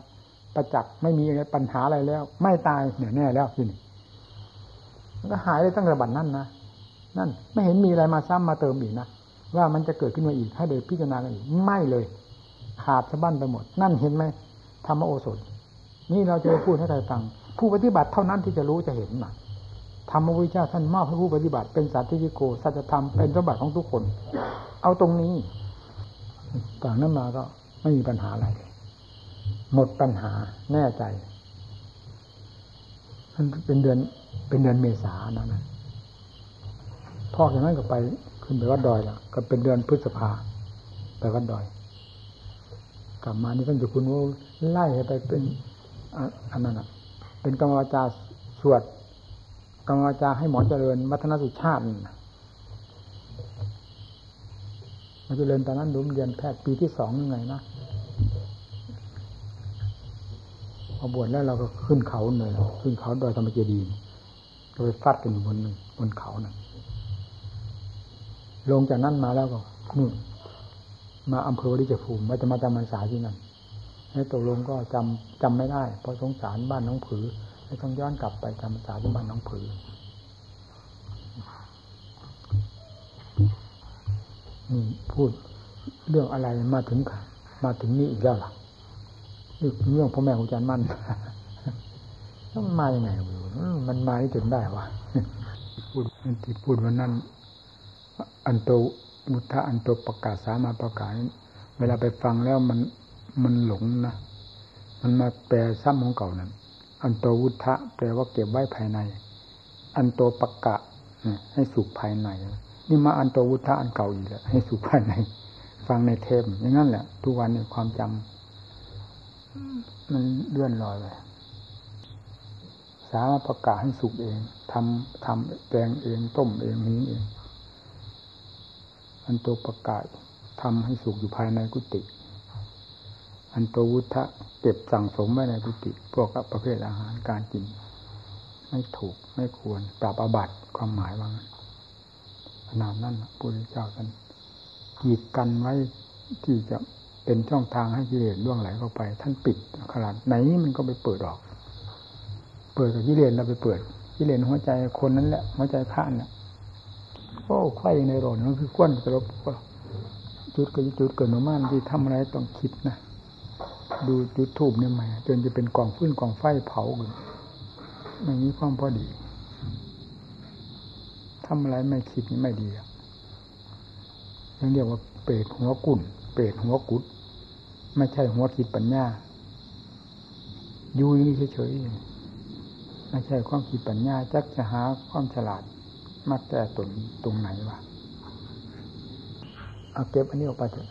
ประจักษ์ไม่มีปัญหาอะไรแล้ว ไม่ตายเหนือแน่แล้วทีนี่มันก็หายไปตั้งแต่บัดนั้นนะ นั่น ไม่เห็นมีอะไรมาซ้ำมาเติมอีกนะว่ามันจะเกิดขึ้นมาอีกให้เดยพิจารณากันอีกไม่เลย ขาดสะบั้นไปหมด นั่นเห็นไหมธรรมโอสถ นี่เราจะไปพูดให้ใครฟัง ผู้ปฏิบัติเท่านั้นที่จะรู้จะเห็นนะธรรมวิชาท่านมอบให้ผู้ปฏิบัติ เป็นสัตติโกสัจธรรมเป็นสมบัติของทุกคน เอาตรงนี้ต่างนั้นมาก็ไม่มีปัญหาอะไรหมดปัญหาแน่ใจมันเป็นเดือนเป็นเดือนเมษานะนะ พอกอย่างนั้นก็ไป ขึ้นไปวัดดอยล้วก็เป็นเดือนพฤษภาไปวัดดอย กลับมานี่ท่านจะคุณว่าไล่ไปเป็นอันนั้นอะเป็นกรรมวาจาสวดกรรมวาจาให้หมอเจริญวัฒนสุชาติมาเจริญตอนนั้นดุมเรียนแพทย์ปีที่สองยังไงนะพอบวชแล้วเราก็ขึ้นเขาเลยขึ้นเขาดอยธรรมเจดีย์ก็ไปฟัดกันบนบนเขานั่น ลงจากนั้นมาแล้วก็นู่นมาอำเภอวริจภูมิว่าจะมาจำพรรษาที่นั่นให้ตกลงก็จำจำไม่ได้ เพราะสงสารบ้านน้องผือให้ต้องย้อนกลับไปจำพรรษาที่บ้านน้องผือนี่พูดเรื่องอะไรมาถึงมาถึงนี่อีกแล้วล่ะเรื่องพ่อแม่ของอาจารย์มั่นแล้วมันมาอย่างไงมันมาที่จนได้วะพูดที่พูดวันนั้น อันโตมุทะอันโตประกาศสามาประกาศเวลาไปฟังแล้วมันมันหลงนะ มันมาแปลซ้ำของเก่านั้น อันโตวุฒะแปลว่าเก็บไว้ภายใน อันโตประกาศให้สุขภายใน นี่มาอันโตวุฒะอันเก่าอีกแล้วให้สุขภายใน ฟังในเทปอย่างนั้นแหละ ทุกวันในความจำมันเลื่อนลอยไปสามารถประกาศให้สุกเองทำทำแกงเองต้มเองนี้เอง อันโตประกาศทำให้สุกอยู่ภายในกุฏิอันโตวุฒะเก็บสั่งสมไว้ในกุฏิพวกประเภทอาหารการกิน ไม่ถูกไม่ควรปรับอาบัติความหมายว่างขนาดนั้นพระพุทธเจ้าท่านกีดกันไว้ที่จะเป็นช่องทางให้กิเลสล่วงไหลเข้าไป ท่านปิดขนาดไหนมันก็ไปเปิดออก เปิดกับกิเลสเราไปเปิดกิเลสหัวใจคนนั้นแหละหัวใจข้านี่ย โอ้ไข่ในโรนมันคือก้นกระรบจุดก็จุดเกิดนมันที่ทำอะไรต้องคิดนะดูจุดทูบเนี่ยมาจนจะเป็นกล่องฟื้นกล่องไฟเผากันไม่มีความพอดีทำอะไรไม่คิดนี่ไม่ดียังเรียกว่าเปรตหัวกุ่นเปรตหัวกุด ไม่ใช่หัวคิดปัญญา อยู่นี่เฉยๆไม่ใช่ความคิดปัญญาจักจะหาความฉลาด มาแก้ตนตรงไหนวะเอาเก็บอันนี้ออกไปเถอะ